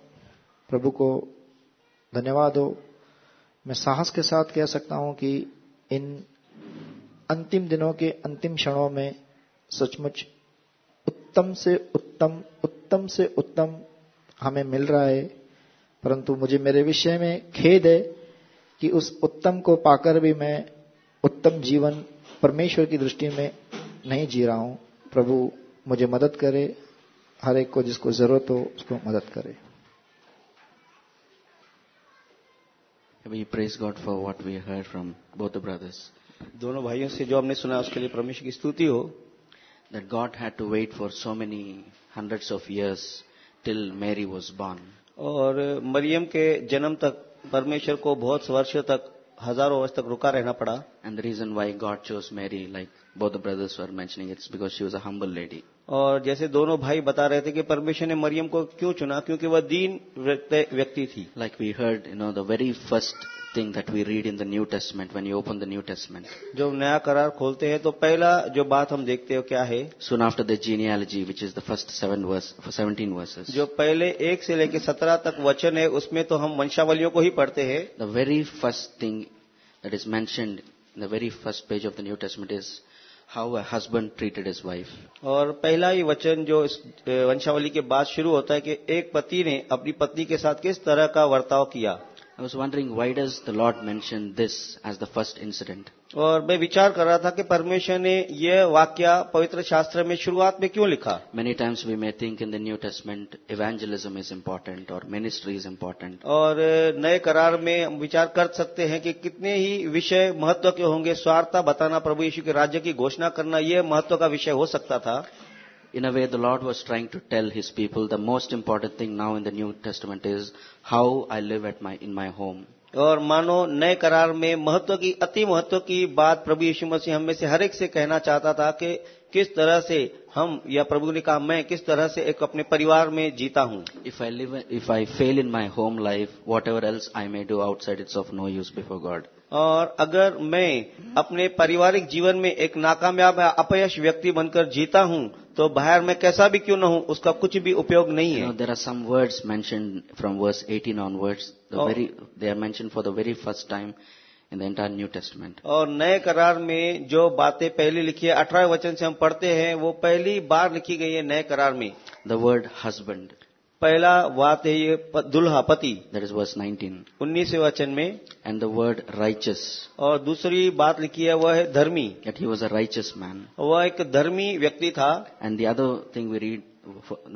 प्रभु को धन्यवाद हो। मैं साहस के साथ कह सकता हूँ कि इन अंतिम दिनों के अंतिम क्षणों में सचमुच उत्तम से उत्तम उत्तम से उत्तम हमें मिल रहा है परंतु मुझे मेरे विषय में खेद है कि उस उत्तम को पाकर भी मैं उत्तम जीवन परमेश्वर की दृष्टि में नहीं जी रहा हूँ। प्रभु मुझे मदद करे हर एक को जिसको ज़रूरत हो उसको मदद करे। We praise God for what we heard from both the brothers. दोनों भाइयों से जो हमने सुना उसके लिए परमेश्वर की स्तुति हो। That God had to wait for so many hundreds of years till Mary was born और मरियम के जन्म तक परमेश्वर को बहुत वर्षों तक हज़ारों वर्ष तक रुका रहना पड़ा। And the reason why God chose Mary like both brothers were mentioning it's because she was a humble lady और जैसे दोनों भाई बता रहे थे कि परमेश्वर ने मरियम को क्यों चुना क्योंकि वह दीन व्यक्ति थी। Like we heard you know the very first thing that we read in the New Testament, when you open the New Testament, जब नया करार खोलते हैं तो पहला जो बात हम देखते हो क्या है soon after the genealogy, which is the first seven verse, 17 verses, जो पहले एक से लेकर सत्रह तक वचन है उसमें तो हम वंशावलियों को ही पढ़ते हैं the very first thing that is mentioned in the very first page of the New Testament is how a husband treated his wife. और पहला ही वचन जो इस अ, वंशावली के बाद शुरू होता है कि एक पति ने अपनी पत्नी के साथ किस तरह का वर्ताव किया I was wondering why does the Lord mention this as the first incident? और मैं विचार कर रहा था कि परमेश्वर ने यह वाक्य पवित्र शास्त्र में शुरुआत में क्यों लिखा Many times we may think in the New Testament evangelism is important or ministry is important. और अ, नए करार में हम विचार कर सकते हैं कि कितने ही विषय महत्व के होंगे स्वार्थता बताना प्रभु यीशु के राज्य की घोषणा करना यह महत्व का विषय हो सकता था in a way the lord was trying to tell his people the most important thing now in the new testament is how i live at my in my home. और मानो नए करार में महत्व की अति महत्व की बात प्रभु यीशु मसीह हम में से हर एक से कहना चाहता था कि किस तरह से हम या प्रभु ने कहा मैं किस तरह से एक अपने परिवार में जीता हूँ? If I live if I fail in my home life whatever else I may do outside it's of no use before God और अगर मैं अपने पारिवारिक जीवन में एक नाकामयाब अपयश व्यक्ति बनकर जीता हूँ तो बाहर में कैसा भी क्यों न हो उसका कुछ भी उपयोग नहीं है। There are some words mention from verse eighteen on words they are mention for the very first time in the entire New Testament और नए करार में जो बातें पहली लिखी है अठारह वचन से हम पढ़ते हैं वो पहली बार लिखी गई है नए करार में। द वर्ड हजबेंड पहला बात है ये दुल्हा पति दट इज़ वर्स 19 उन्नीस वचन में। एंड द वर्ड राइचस और दूसरी बात लिखी है वह है धर्मी। That he was a righteous man वह एक धर्मी व्यक्ति था। And the other thing we read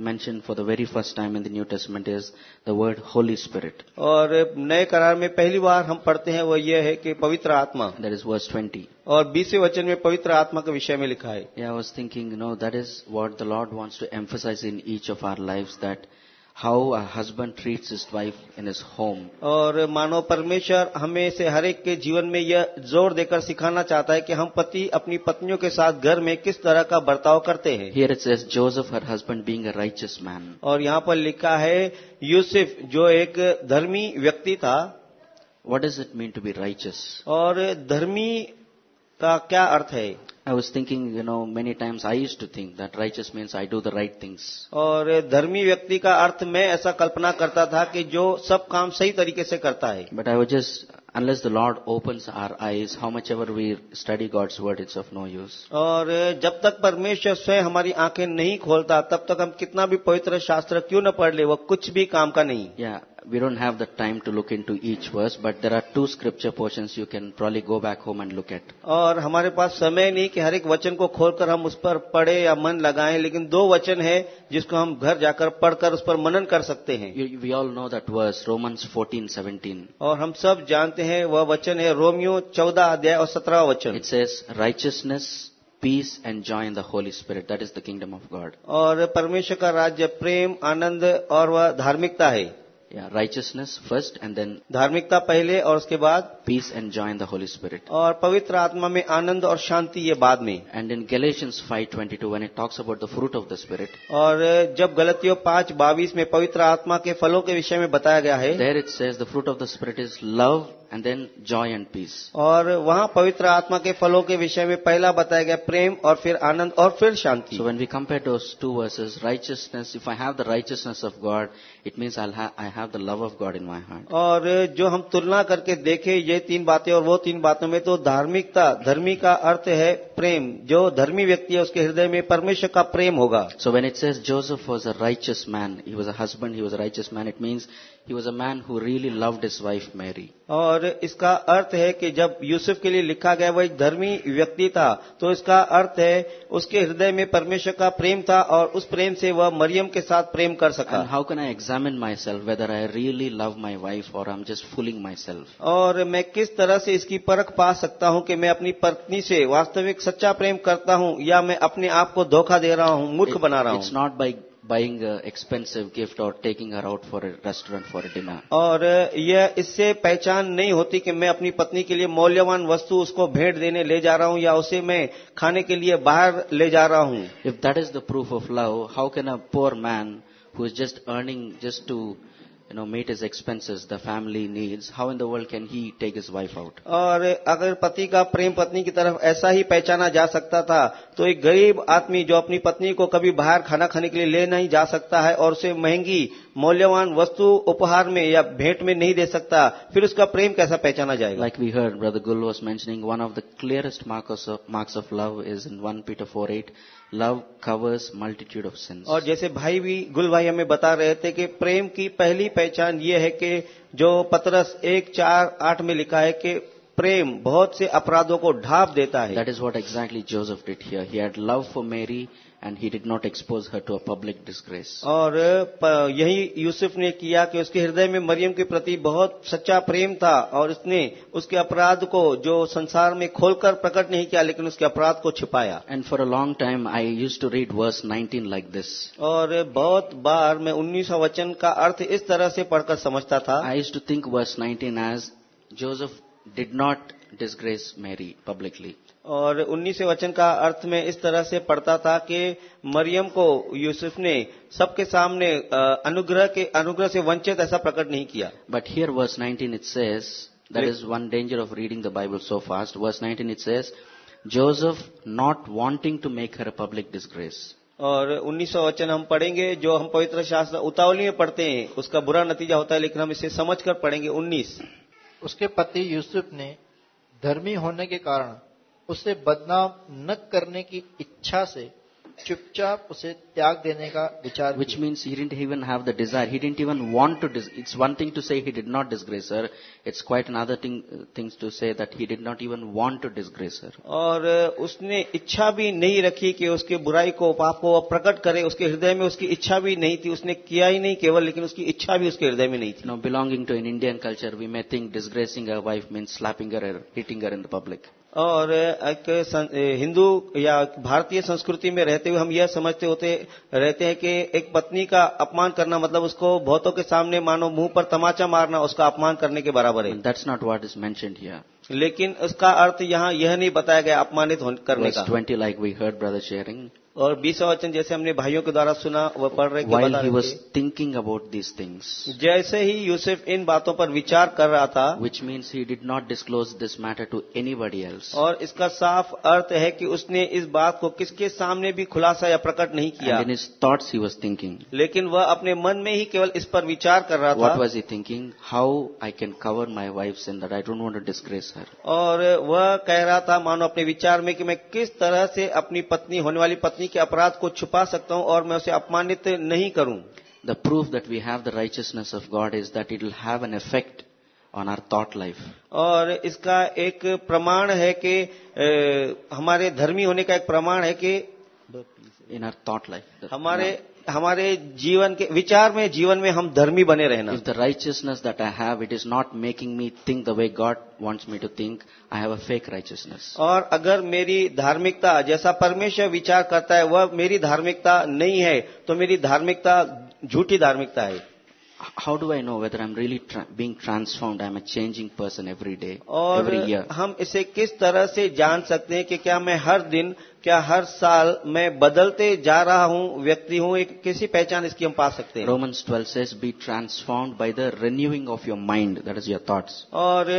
mention for the very first time in the New Testament is the word Holy Spirit और नए करार में पहली बार हम पढ़ते हैं वह यह है कि पवित्र आत्मा। दैट इज़ वर्स 20 और बीसवें वचन में पवित्र आत्मा के विषय में लिखा है। I was thinking no that is what the Lord wants to emphasise in each of our life that how a husband treats his wife in his home. और मानो परमेश्वर हमें से हर एक के जीवन में यह ज़ोर देकर सिखाना चाहता है कि हम पति अपनी पत्नियों के साथ घर में किस तरह का बर्ताव करते हैं Here it says Joseph, her husband, being a righteous man. और यहाँ पर लिखा है यूसुफ जो एक धर्मी व्यक्ति था What does it mean to be righteous? और धर्मी का क्या अर्थ है I was thinking, you know, many times I used to think that righteous means I do the right things. और धर्मी व्यक्ति का अर्थ मैं ऐसा कल्पना करता था कि जो सब काम सही तरीके से करता है But I was just, unless the Lord opens our eyes, how much ever we study God's word, it's of no use. और जब तक परमेश्वर स्वयं हमारी आंखें नहीं खोलता तब तक हम कितना भी पवित्र शास्त्र क्यों न पढ़ ले वह कुछ भी काम का नहीं Yeah, we don't have the time to look into each verse, but there are two scripture portions you can probably go back home and look at. और हमारे पास समय नहीं कि हर एक वचन को खोलकर हम उस पर पढ़े या मन लगाएं लेकिन दो वचन है जिसको हम घर जाकर पढ़कर उस पर मनन कर सकते हैं You, we all know that verse, Romans 14, 17. और हम सब जानते हैं वह वचन है रोमियो चौदह अध्याय और सत्रह वचन It says, righteousness, peace, and joy in the Holy Spirit. That is the kingdom of God. और परमेश्वर का राज्य प्रेम आनंद और वह धार्मिकता है राइचियसनेस फ़र्स्ट एंड देन धार्मिकता पहले और उसके बाद peace and joy the Holy Spirit और पवित्र आत्मा में आनंद और शांति ये बाद में। And in Galatians five twenty two one it talks about the fruit of the spirit और जब गलतियों पाँच बावीस में पवित्र आत्मा के फलों के विषय में बताया गया है there it says the fruit of the spirit is love and then joy and peace और वहाँ पवित्र आत्मा के फलों के विषय में पहला बताया गया प्रेम और फिर आनंद और फिर शांति। When we compare to two verses righteousness if I have the righteousness of God it means I have the love of God in my heart और जो हम तुलना करके देखे ये तीन बातें और वो तीन बातों में तो धार्मिकता धर्मी का अर्थ है प्रेम। जो धर्मी व्यक्ति है उसके हृदय में परमेश्वर का प्रेम होगा। So when it says Joseph was a righteous man he was a husband he was a righteous man it means he was a man who really loved his wife Mary और और इसका अर्थ है कि जब यूसुफ के लिए लिखा गया वह एक धर्मी व्यक्ति था तो इसका अर्थ है उसके हृदय में परमेश्वर का प्रेम था और उस प्रेम से वह मरियम के साथ प्रेम कर सका। How can I examine myself whether I really love my wife और I am just just myself और मैं किस तरह से इसकी परख पा सकता हूँ कि मैं अपनी पत्नी से वास्तविक सच्चा प्रेम करता हूँ या मैं अपने आप को धोखा दे रहा हूँ मूर्ख बना रहा हूँ? not by buying a expensive gift or taking her out for a restaurant for a dinner. और यह इससे पहचान नहीं होती कि मैं अपनी पत्नी के लिए मौल्यवान वस्तु उसको भेंट देने ले जा रहा हूँ या उसे मैं खाने के लिए बाहर ले जा रहा हूँ If that is the proof of love, how can a poor man who is just earning just to, you know, meet his expenses, the family needs, how in the world can he take his wife out? और अगर पति का प्रेम पत्नी की तरफ़ ऐसा ही पहचाना जा सकता था तो एक गरीब आदमी जो अपनी पत्नी को कभी बाहर खाना खाने के लिए ले नहीं जा सकता है और उसे महँगी मौल्यवान वस्तु उपहार में या भेंट में नहीं दे सकता फिर उसका प्रेम कैसा पहचाना जाएगा Like we heard, Brother Gul was mentioning, one of the clearest markers of, marks of love is in 1 Peter 4 love covers multitude of sins और जैसे भाई भी गुल भाई हमें बता रहे थे कि प्रेम की पहली पहचान ये है कि जो पत्रस एक चार आठ में लिखा है कि प्रेम बहुत से अपराधों को ढाप देता है। That is what exactly Joseph did here he had love for Mary and he did not expose her to a public disgrace. और प- यही यूसुफ ने किया कि उसके हृदय में मरियम के प्रति बहुत सच्चा प्रेम था और उसने उसके अपराध को जो संसार में खोलकर प्रकट नहीं किया लेकिन उसके अपराध को छिपाया And for a long time, I used to read verse 19 like this. और बहुत बार मैं उन्नीसवा वचन का अर्थ इस तरह से पढ़कर समझता था I used to think verse 19 as Joseph did not disgrace Mary publicly. और उन्नीसवें वचन का अर्थ में इस तरह से पढ़ता था कि मरियम को यूसुफ ने सबके सामने अनुग्रह के अनुग्रह से वंचित ऐसा प्रकट नहीं किया but here verse 19, it says, that is one danger of reading the Bible so fast. Verse 19, it says, Joseph not wanting to make her a public disgrace. और उन्नीसवा वचन हम पढ़ेंगे जो हम पवित्र शास्त्र उतावली में पढ़ते हैं उसका बुरा नतीजा होता है लेकिन हम इसे समझ कर पढ़ेंगे उन्नीस उसके पति यूसुफ ने धर्मी होने के कारण उसे बदनाम न करने की इच्छा से चुपचाप उसे त्याग देने का विचार which means he didn't even have the desire he didn't even want to dis it's one thing to say he did not disgrace her it's quite another thing things to say that he did not even want to disgrace her और uh, उसने इच्छा भी नहीं रखी कि उसके बुराई को पाप को अब प्रकट करे उसके हृदय में उसकी इच्छा भी नहीं थी उसने किया ही नहीं केवल लेकिन उसकी इच्छा भी उसके हृदय में नहीं थी। No belonging to in Indian culture we may think disgracing our wife mean slapping hitting in the public और एक हिंदू या भारतीय संस्कृति में रहते हुए हम यह समझते होते रहते हैं कि एक पत्नी का अपमान करना मतलब उसको बहुतों के सामने मानो मुँह पर तमाचा मारना उसका अपमान करने के बराबर है। That's not what is mentioned mentioned लेकिन उसका अर्थ यहाँ यह नहीं बताया गया अपमानित करने Verse का। 20, like we heard brother sharing, और बीस वचन जैसे हमने भाइयों के द्वारा सुना वह पढ़ रहे While he was thinking about these things, जैसे ही यूसुफ इन बातों पर विचार कर रहा था which means he did not disclose this matter to anybody else और इसका साफ़ अर्थ है कि उसने इस बात को किसके सामने भी खुलासा या प्रकट नहीं किया। And in his thoughts he was लेकिन वह अपने मन में ही केवल इस पर विचार कर रहा था। What was he thinking how I can cover my wife in that I don't want disgrace her और वह कह रहा था मानो अपने विचार में कि मैं किस तरह से अपनी पत्नी होने वाली पत्नी पत्नी के अपराध को छुपा सकता हूँ और मैं उसे अपमानित नहीं करूँ। The proof that we have the righteousness of God is that it will have an effect on our thought life और इसका एक प्रमाण है कि हमारे धर्मी होने का एक प्रमाण है कि In our thought life. हमारे हमारे जीवन के विचार में जीवन में हम धर्मी बने रहना If the righteousness that I have, it is not making me think the way God wants me to think, I have a fake righteousness. और अगर मेरी धार्मिकता जैसा परमेश्वर विचार करता है वह मेरी धार्मिकता नहीं है तो मेरी धार्मिकता झूठी धार्मिकता है How do I know whether I'm really tra- being transformed? I'm a changing person every day, और every year. हम इसे किस तरह से जान सकते हैं कि क्या मैं हर दिन क्या हर साल मैं बदलते जा रहा हूँ व्यक्ति हूँ एक कैसी पहचान इसकी हम पा सकते हैं? Roman twelfth be transform by the renewing of your mind that is your thoughts और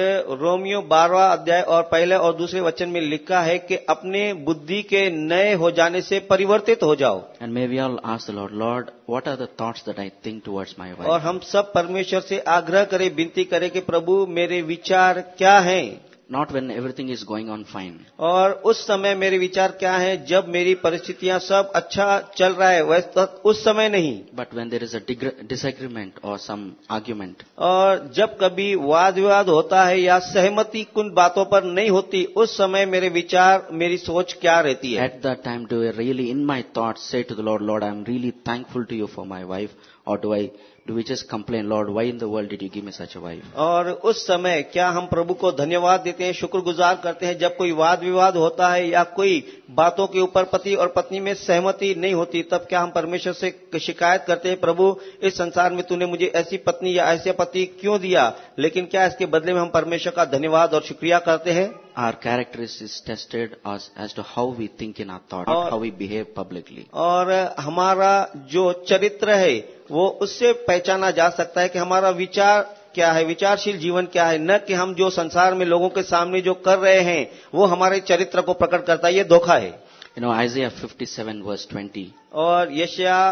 रोमियो बारवा अध्याय और पहले और दूसरे वचन में लिखा है कि अपने बुद्धि के नए हो जाने से परिवर्तित हो जाओ। And may we all asked Lord Lord what are the thoughts that I think towards my wife और हम सब परमेश्वर से आग्रह करें विनती करें कि प्रभु मेरे विचार क्या है? Not when everything is going on fine. और उस समय मेरे विचार क्या है जब मेरी परिस्थितियाँ सब अच्छा चल रहा है वैसे तो उस समय नहीं But when there is a digre- disagreement or some argument, और जब कभी वाद विवाद होता है या सहमति कुछ बातों पर नहीं होती उस समय मेरे विचार मेरी सोच क्या रहती है at that time do I really in my thoughts say to the Lord, Lord, I'm really thankful to you for my wife or do I, do we just complain, Lord, why in the world did you give me such a? और उस समय क्या हम प्रभु को धन्यवाद देते हैं शुक्रगुजार करते हैं जब कोई वाद विवाद होता है या कोई बातों के ऊपर पति और पत्नी में सहमति नहीं होती तब क्या हम परमेश्वर से शिकायत करते हैं प्रभु इस संसार में तूने मुझे ऐसी पत्नी या ऐसे पति क्यों दिया लेकिन क्या इसके बदले में हम परमेश्वर का धन्यवाद और शुक्रिया करते हैं Our character is, tested as, as to how we think in our thought, और- how we behave publicly. और हमारा जो चरित्र है वो उससे पहचाना जा सकता है कि हमारा विचार क्या है विचारशील जीवन क्या है न कि हम जो संसार में लोगों के सामने जो कर रहे हैं वो हमारे चरित्र को प्रकट करता है ये धोखा है You know, Isaiah 57 verse 20, और यशया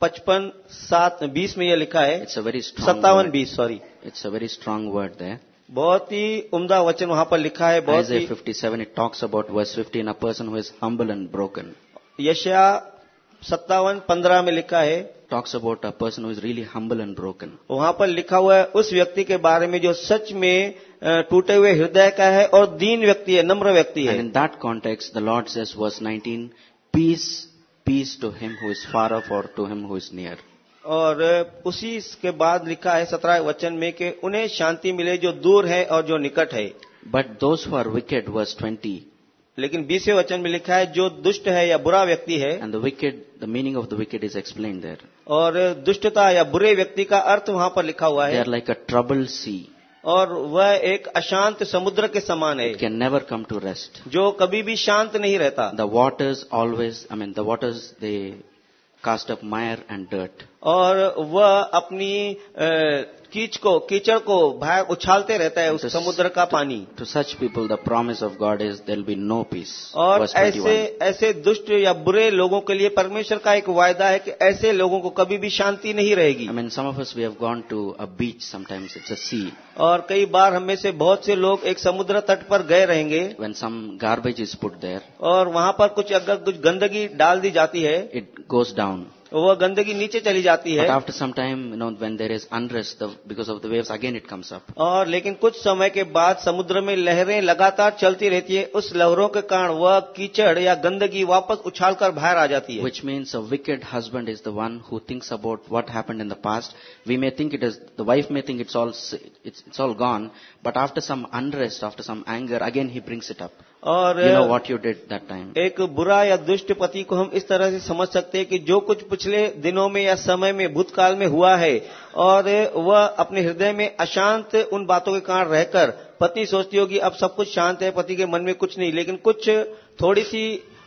पचपन सात बीस में ये लिखा है a very strong सत्तावन. बीस sorry It's a very strong word there. बहुत ही उम्दा वचन वहाँ पर लिखा है बहुत ही 57 it talks about verse 15 a person who is humble and broken Yashaya सत्तावन पंद्रह में लिखा है talks about a person who is really humble and broken वहाँ पर लिखा हुआ है उस व्यक्ति के बारे में जो सच में टूटे हुए हृदय का है और दीन व्यक्ति है नम्र व्यक्ति है। In that context the Lord says verse 19 peace peace to him who is far off और to him who is near और उसी के बाद लिखा है सत्रह वचन में कि उन्हें शांति मिले जो दूर है और जो निकट है। बट दो फॉर विकेट वर्स ट्वेंटी लेकिन बीसवें वचन में लिखा है जो दुष्ट है या बुरा व्यक्ति है। And the wicked the meaning of the wicked is explain there और दुष्टता या बुरे व्यक्ति का अर्थ वहाँ पर लिखा हुआ है। Are like a trouble sea और वह एक अशांत समुद्र के समान है। Can never come to rest जो कभी भी शांत नहीं रहता। The waters always I mean the waters they cast up mire and dirt. और वह अपनी अ, कीच को कीचड़ को भाग उछालते रहता है उस समुद्र का पानी। To such people the promise of God is there be no peace और ऐसे ऐसे दुष्ट या बुरे लोगों के लिए परमेश्वर का एक वायदा है कि ऐसे लोगों को कभी भी शांति नहीं रहेगी। Mean some of we have gone to a beach sometimes it's a sea और कई बार हमें से बहुत से लोग एक समुद्र तट पर गए रहेंगे। When some garbage is put there और वहाँ पर कुछ अगर कुछ गंदगी डाल दी जाती है इट गोज डाउन वह गंदगी नीचे चली जाती है। After some time no when there is unrest because of the wave again it comes up और लेकिन कुछ समय के बाद समुद्र में लहरें लगातार चलती रहती है उस लहरों के कारण वह कीचड़ या गंदगी वापस उछाल कर बाहर आ जाती है। Which means a wicked husband is the one who thinks about what happened in the past we may think it is the wife may think it's all it's all gone but after some unrest after some anger again he brings it up और You know what you did that time. एक बुरा या दुष्ट पति को हम इस तरह से समझ सकते हैं कि जो कुछ पिछले दिनों में या समय में भूतकाल में हुआ है और वह अपने हृदय में अशांत उन बातों के कारण रहकर पत्नी सोचती होगी अब सब कुछ शांत है पति के मन में कुछ नहीं लेकिन कुछ थोड़ी सी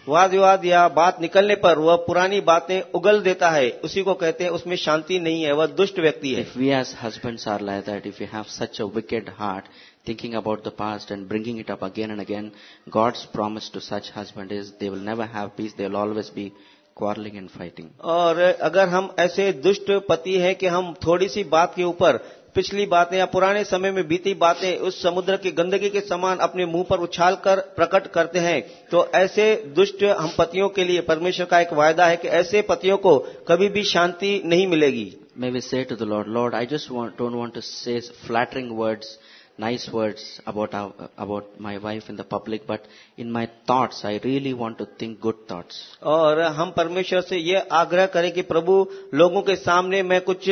वाद विवाद या बात निकलने पर वह पुरानी बातें उगल देता है उसी को कहते हैं उसमें शांति नहीं है वह दुष्ट व्यक्ति है If we as husbands are like that, if we have such a wicked heart, thinking about the past and bringing it up again and again, God's promise to such husband is they will never have peace, they will always be quarreling and fighting. और अगर हम ऐसे दुष्ट पति हैं कि हम थोड़ी सी बात के ऊपर पिछली बातें या पुराने समय में बीती बातें उस समुद्र की गंदगी के समान अपने मुंह पर उछाल कर प्रकट करते हैं तो ऐसे दुष्ट हम पतियों के लिए परमेश्वर का एक वायदा है कि ऐसे पतियों को कभी भी शांति नहीं मिलेगी May we say to the Lord, Lord, I just want, don't want to say flattering words, nice words about our, about my wife in the public, but in my thoughts, I really want to think good thoughts. और हम परमेश्वर से ये आग्रह करें कि प्रभु लोगों के सामने मैं कुछ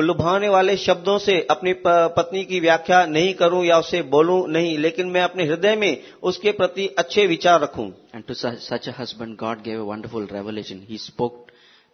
लुभाने वाले शब्दों से अपनी प- पत्नी की व्याख्या नहीं करूं या उसे बोलूं नहीं लेकिन मैं अपने हृदय में उसके प्रति अच्छे विचार रखूं And to such, such a husband, God gave a wonderful revelation. He spoke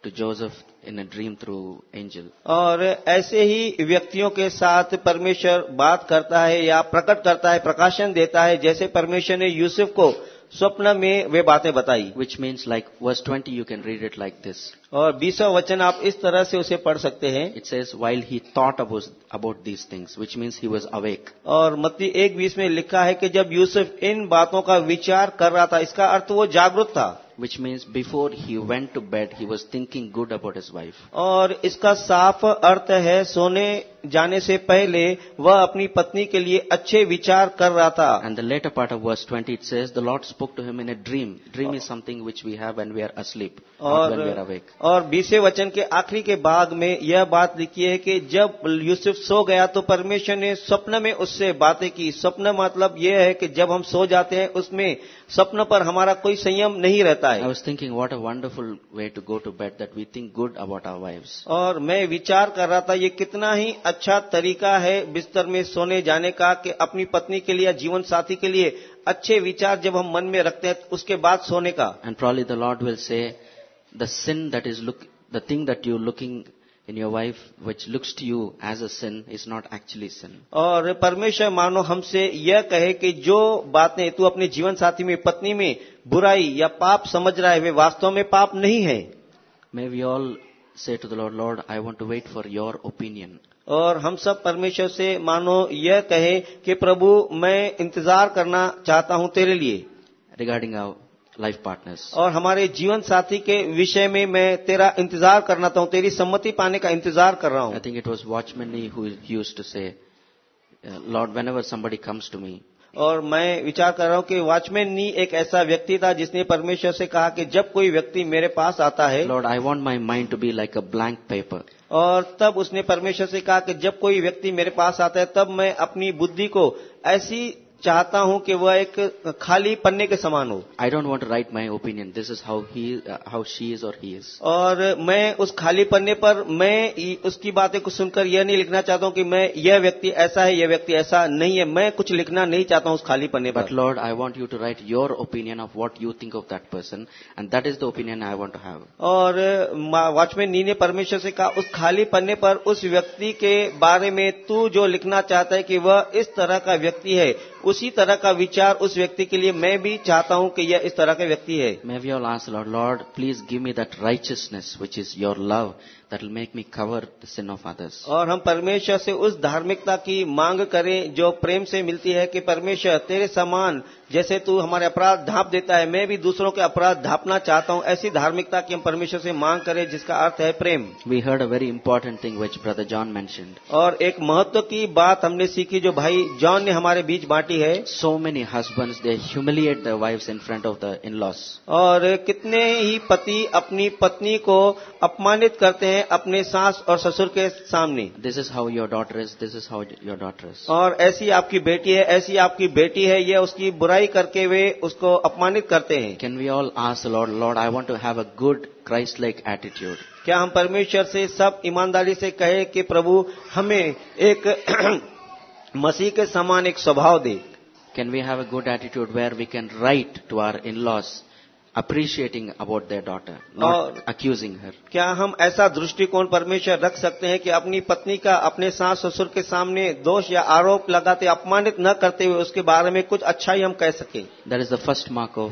to Joseph in a dream through angel और ऐसे ही व्यक्तियों के साथ परमेश्वर बात करता है या प्रकट करता है प्रकाशन देता है जैसे परमेश्वर ने यूसुफ को स्वप्न में वे बातें बताई। Which means like verse twenty you can read it like this और बीसवा वचन आप इस तरह से उसे पढ़ सकते हैं It says, while he thought about, about these things, which means he was awake. और मत्ती एक बीस में लिखा है कि जब यूसुफ इन बातों का विचार कर रहा था इसका अर्थ वो जागरूक था which means before he went to bed, he was thinking good about his wife. और इसका साफ़ अर्थ है सोने जाने से पहले वह अपनी पत्नी के लिए अच्छे विचार कर रहा था And the later part of verse 20, it says, the Lord spoke to him in a dream. Dream is something which we have when we are asleep, not when we are और awake. और बीसवें वचन के आखिरी के भाग में यह बात लिखी है कि जब यूसुफ सो गया तो परमेश्वर ने स्वप्न में उससे बातें की। स्वप्न मतलब यह है कि जब हम सो जाते हैं उसमें स्वप्न पर हमारा कोई संयम नहीं रहता है। Was thinking, what a wonderful way to go to bed that we think good about our wives. और मैं विचार कर रहा था ये कितना ही अच्छा तरीका है बिस्तर में सोने जाने का कि अपनी पत्नी के लिए जीवन साथी के लिए अच्छे विचार जब हम मन में रखते हैं उसके बाद सोने का। And probably the Lord will say, the sin that is look, the thing that you're looking in your wife, which looks to you as a sin, is not actually sin. और परमेश्वर मानो हमसे यह कहे कि जो बातें तू अपने जीवन साथी में पत्नी में बुराई या पाप समझ रहा है वे वास्तव में पाप नहीं है May we all say to the Lord, Lord, I want to wait for your opinion. और हम सब परमेश्वर से मानो यह कहे कि प्रभु मैं इंतज़ार करना चाहता हूँ तेरे लिए regarding our life पार्टनर्स और हमारे जीवन साथी के विषय में मैं तेरा इंतज़ार करना चाहता हूँ तेरी सम्मति पाने का इंतज़ार कर रहा हूँ। I think it was Watchman Nee who used to say, uh, Lord, whenever somebody comes to और मैं विचार कर रहा हूँ कि वॉचमैन नी एक ऐसा व्यक्ति था जिसने परमेश्वर से कहा कि जब कोई व्यक्ति मेरे पास आता है Lord I want my mind to be like a blank paper और तब उसने परमेश्वर से कहा कि जब कोई व्यक्ति मेरे पास आता है तब मैं अपनी बुद्धि को ऐसी चाहता हूँ कि वह एक खाली पन्ने के समान हो I don't want my opinion. This is how he, uh, how she is or he is. और मैं उस खाली पन्ने पर मैं उसकी बातें को सुनकर यह नहीं लिखना चाहता हूँ कि मैं यह व्यक्ति ऐसा है यह व्यक्ति ऐसा नहीं है मैं कुछ लिखना नहीं चाहता हूँ उस खाली पन्ने पर Lord I want you to write your opinion of what you think of that person and that is the opinion I want to have. और वॉचमैन नी ने परमेश्वर से कहा उस खाली पन्ने पर उस व्यक्ति के बारे में तू जो लिखना चाहता है कि वह इस तरह का व्यक्ति है उसी तरह का विचार उस व्यक्ति के लिए मैं भी चाहता हूँ कि यह इस तरह के व्यक्ति है। मैं we all answer Lord please give me that righteousness which is your love that will make me cover the sin of others. और हम परमेश्वर से उस धार्मिकता की मांग करें जो प्रेम से मिलती है कि परमेश्वर तेरे समान जैसे तू हमारे अपराध ढांप देता है मैं भी दूसरों के अपराध ढांपना चाहता हूँ ऐसी धार्मिकता की हम परमेश्वर से मांग करें जिसका अर्थ है प्रेम We heard a very important thing which Brother John mentioned. और एक महत्व की बात हमने सीखी जो भाई जॉन ने हमारे बीच बांटी है So many husbands, they humiliate their wives in front of the in-laws. और कितने ही पति अपनी पत्नी को अपमानित करते हैं हैं अपने सास और ससुर के सामने। This is how your daughter is this is how your daughter is और ऐसी आपकी बेटी है ऐसी आपकी बेटी है ये उसकी बुराई करके वे उसको अपमानित करते हैं। Can we all ask Lord Lord I want to have a good Christ like attitude क्या हम परमेश्वर से सब ईमानदारी से कहे कि प्रभु हमें एक मसीह के समान एक स्वभाव दे? Can we have a good attitude where we can write to our in laws about their daughter, not और- accusing her? क्या हम ऐसा दृष्टिकोण परमेश्वर रख सकते हैं कि अपनी पत्नी का अपने सास ससुर के सामने दोष या आरोप लगाते अपमानित न करते हुए उसके बारे में कुछ अच्छा ही हम कह सके That is the first mark of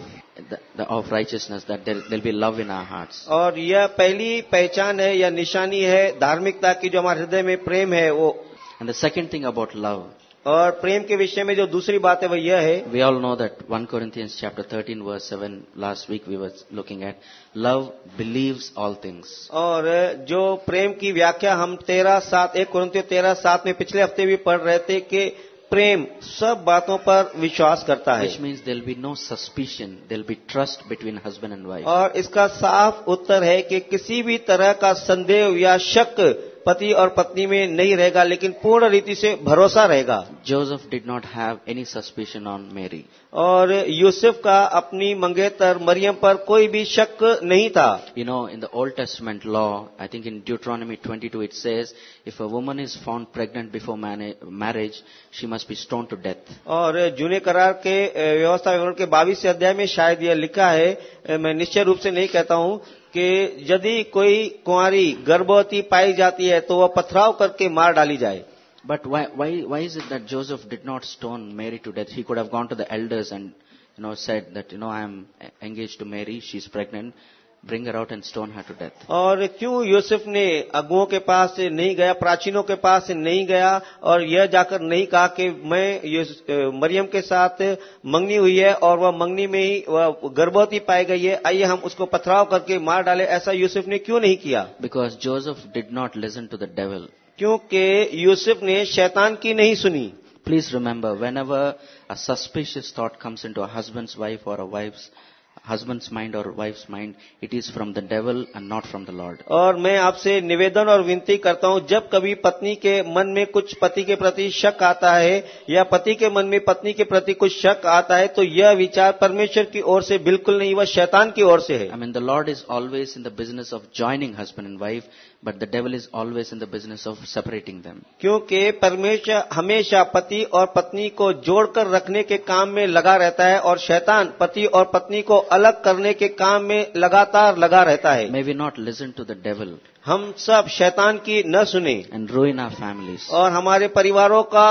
the, the, of righteousness that there will be love in our hearts. और यह पहली पहचान है या निशानी है धार्मिकता की जो हमारे हृदय में प्रेम है वो And the second thing about love, और प्रेम के विषय में जो दूसरी बात है वह यह है we all know that one Corinthians chapter thirteen verse seven last week we were looking at love believe all things और जो प्रेम की व्याख्या हम तेरह सात एक कोरिंथियो तेरह सात में पिछले हफ़्ते भी पढ़ रहे थे कि प्रेम सब बातों पर विश्वास करता है। Means there be no suspicion there be trust between husband and wife और इसका साफ़ उत्तर है कि किसी भी तरह का संदेह या शक पति और पत्नी में नहीं रहेगा लेकिन पूर्ण रीति से भरोसा रहेगा। Joseph did not have any suspicion on Mary और यूसुफ का अपनी मंगेतर मरियम पर कोई भी शक नहीं था। You know in the Old Testament law I think in Deuteronomy twenty two it says if a woman is found pregnant before marriage she must be stone to death और जूने करार के व्यवस्था विवरण के बावीस अध्याय में शायद यह लिखा है मैं निश्चय रूप से नहीं कहता हूँ कि यदि कोई कुआरी गर्भवती पाई जाती है तो वह पथराव करके मार डाली जाए। But why is it that Joseph did not stone Mary to death he could have gone to the elders and you know said that you know I am engage to Mary she is pregnant bring her out and stone her to death. और क्यों यूसुफ ने अगुओं के पास नहीं गया प्राचीनों के पास नहीं गया और यह जाकर नहीं कहा कि मैं अ, मरियम के साथ मंगनी हुई है और वह मंगनी में ही गर्भवती पाई गई है आइए हम उसको पथराव करके मार डाले ऐसा यूसुफ ने क्यों नहीं किया Because Joseph did not listen to the devil. क्योंकि यूसुफ ने शैतान की नहीं सुनी Please remember, whenever a suspicious thought comes into a husband's wife or a wife's husband's mind or wife's mind, it is from the devil and not from the Lord. और मैं आपसे निवेदन और विनती करता हूँ जब कभी पत्नी के मन में कुछ पति के प्रति शक आता है या पति के मन में पत्नी के प्रति कुछ शक आता है तो यह विचार परमेश्वर की ओर से बिल्कुल नहीं वह शैतान की ओर से है I mean, the Lord is always in the business of joining husband and wife, but the devil is always in the business of separating them. क्योंकि परमेश्वर हमेशा पति और पत्नी को जोड़कर रखने के काम में लगा रहता है और शैतान पति और पत्नी को अलग करने के काम में लगातार लगा रहता है May we not listen to the devil हम सब शैतान की न सुने एंड रोइन आर फैमिलीज़ और हमारे परिवारों का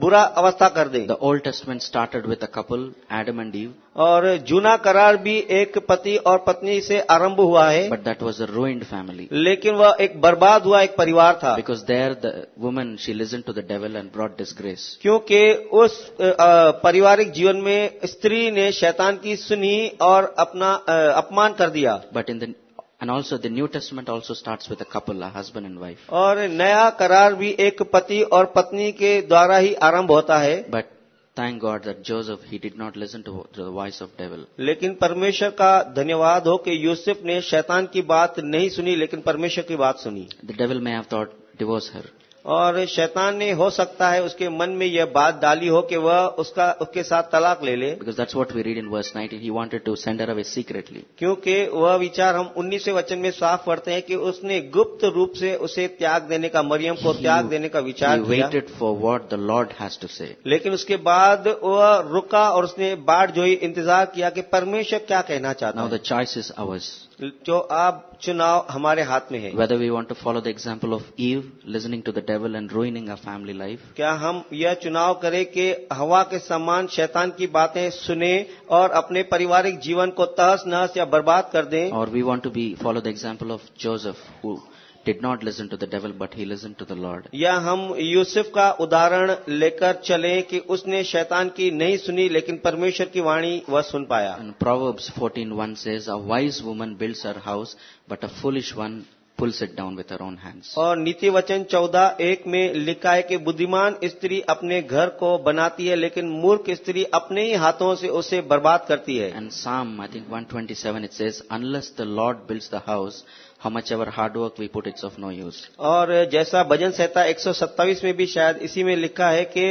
बुरा अवस्था कर दे। The Old Testament started with a couple Adam and Eve और जूना करार भी एक पति और पत्नी से आरंभ हुआ है। But that was a ruined family लेकिन वह एक बर्बाद हुआ एक परिवार था। Because they are the women she listen to the devil and brought disgrace क्योंकि उस पारिवारिक जीवन में स्त्री ने शैतान की सुनी और अपना अपमान कर दिया। But in the and also the New Testament also starts with a couple, a husband and wife. और नया करार भी एक पति और पत्नी के द्वारा ही आरंभ होता है But thank God that Joseph, he did not listen to the voice of devil. लेकिन परमेश्वर का धन्यवाद हो कि यूसुफ ने शैतान की बात नहीं सुनी लेकिन परमेश्वर की बात सुनी The devil may have thought, divorce her. और शैतान ने हो सकता है उसके मन में यह बात डाली हो कि वह उसका उसके साथ तलाक ले ले Because that's what we read in verse 19. He wanted to send her away secretly. क्योंकि वह विचार हम 19वें वचन में साफ़ पढ़ते हैं कि उसने गुप्त रूप से उसे त्याग देने का मरियम को त्याग देने का विचार किया waited for what the Lord has to say. लेकिन उसके बाद वह रुका और उसने बाट जो इंतज़ार किया कि परमेश्वर क्या कहना चाहता है the choice is ours. जो आप चुनाव हमारे हाथ में है। Whether we want to follow the example of Eve listening to the devil and ruining a family life क्या हम यह चुनाव करें कि हवा के समान शैतान की बातें सुने और अपने पारिवारिक जीवन को तहस नहस या बर्बाद कर दें? और we want to be follow the example of Joseph did not listen to the devil, but he listened to the Lord. या हम यूसुफ का उदाहरण लेकर चलें कि उसने शैतान की नहीं सुनी लेकिन परमेश्वर की वाणी वह सुन पाया And Proverbs 14:1 says, "A wise woman builds her house, but a foolish one pulls it down with her own hands." और नीति वचन चौदह एक में लिखा है कि बुद्धिमान स्त्री अपने घर को बनाती है लेकिन मूर्ख स्त्री अपने ही हाथों से उसे बर्बाद करती है And Psalm, I think 127, it says, "Unless the Lord builds the house, how much ever hard work we put, it's of no use." और जैसा भजन संहिता 127 में भी शायद इसी में लिखा है कि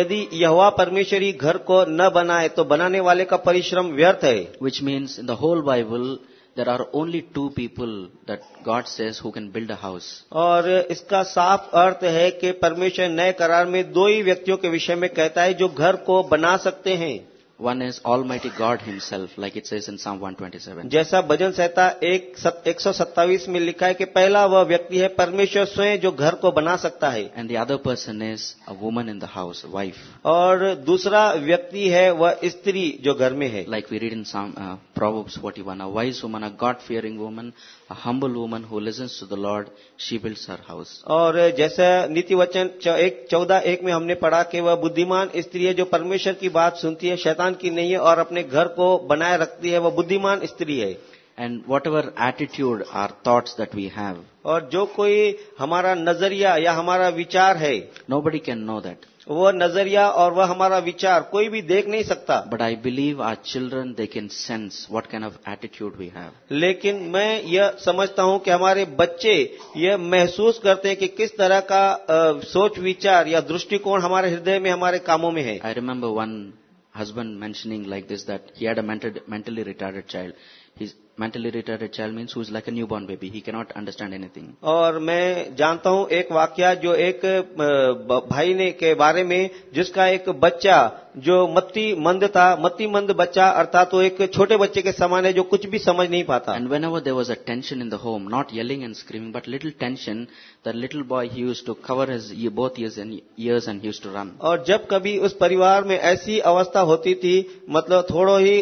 यदि यहोवा परमेश्वरी घर को न बनाए तो बनाने वाले का परिश्रम व्यर्थ है Which means in the whole Bible, there are only two people that God says who can build a house. और इसका साफ़ अर्थ है कि परमेश्वर नए करार में दो ही व्यक्तियों के विषय में कहता है जो घर को बना सकते हैं one is almighty God himself like it says in Psalm twenty seven जैसा भजन सहता एक सौ सत्तावीस में लिखा है कि पहला वह व्यक्ति है परमेश्वर स्वयं जो घर को बना सकता है। And the other person is a woman in the house wife और दूसरा व्यक्ति है वह स्त्री जो घर में है। Like we read in Psalm forty one a wise woman a God fearing woman a humble woman who listens to the Lord she build her house और जैसा नीति वचन एक चौदह एक में हमने पढ़ा कि वह बुद्धिमान स्त्री है जो परमेश्वर की बात सुनती है शैतान की नहीं है और अपने घर को बनाए रखती है वह बुद्धिमान स्त्री है And ever attitude our thoughts that we have और जो कोई हमारा नज़रिया या हमारा विचार है nobody कैन नो that. वह नज़रिया और वह हमारा विचार कोई भी देख नहीं सकता but I believe our children they can sense what kind of attitude we have. लेकिन मैं यह समझता हूँ कि हमारे बच्चे यह महसूस करते हैं कि किस तरह का अ, सोच विचार या दृष्टिकोण हमारे हृदय में हमारे कामों में है I remember one husband mentioning like this that he had a mental, mentally retarded child. His mentally retarded child means who is like a newborn baby. He cannot understand anything. और मैं जानता हूँ एक वाक्य जो एक अ, भाई ने के बारे में जिसका एक बच्चा जो मत्ती मंद था मत्ती मंद बच्चा अर्थात वो एक छोटे बच्चे के समान है जो कुछ भी समझ नहीं पाता And whenever there was a tension in the home, not yelling and screaming, but little tension, the little boy he used to cover his ear, both ears and ears and he used to run. और जब कभी उस परिवार में ऐसी अवस्था होती थी मतलब थोड़ो ही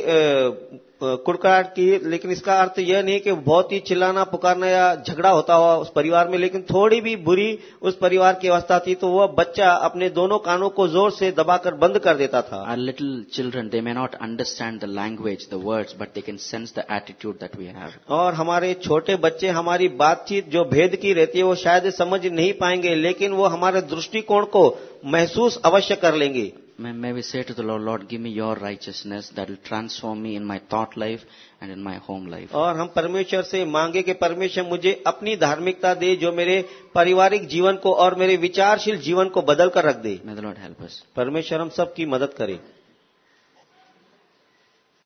कुड़काहट की लेकिन इसका अर्थ यह नहीं कि बहुत ही चिल्लाना पुकारना या झगड़ा होता हुआ उस परिवार में लेकिन थोड़ी भी बुरी उस परिवार की अवस्था थी तो वह बच्चा अपने दोनों कानों को ज़ोर से दबाकर बंद कर देता था Our little children, they may not understand the language, the words, but they can sense the attitude that we have. और हमारे छोटे बच्चे हमारी बातचीत जो भेद की रहती है वो शायद समझ नहीं पाएँगे लेकिन वो हमारे दृष्टिकोण को महसूस अवश्य कर लेंगे may we say to the Lord, Lord, give me your righteousness that will transform me in my thought life and in my home life. और हम परमेश्वर से मांगे कि परमेश्वर मुझे अपनी धार्मिकता दे जो मेरे पारिवारिक जीवन को और मेरे विचारशील जीवन को बदल कर रख दे May the Lord help us. परमेश्वर हम सबकी मदद करे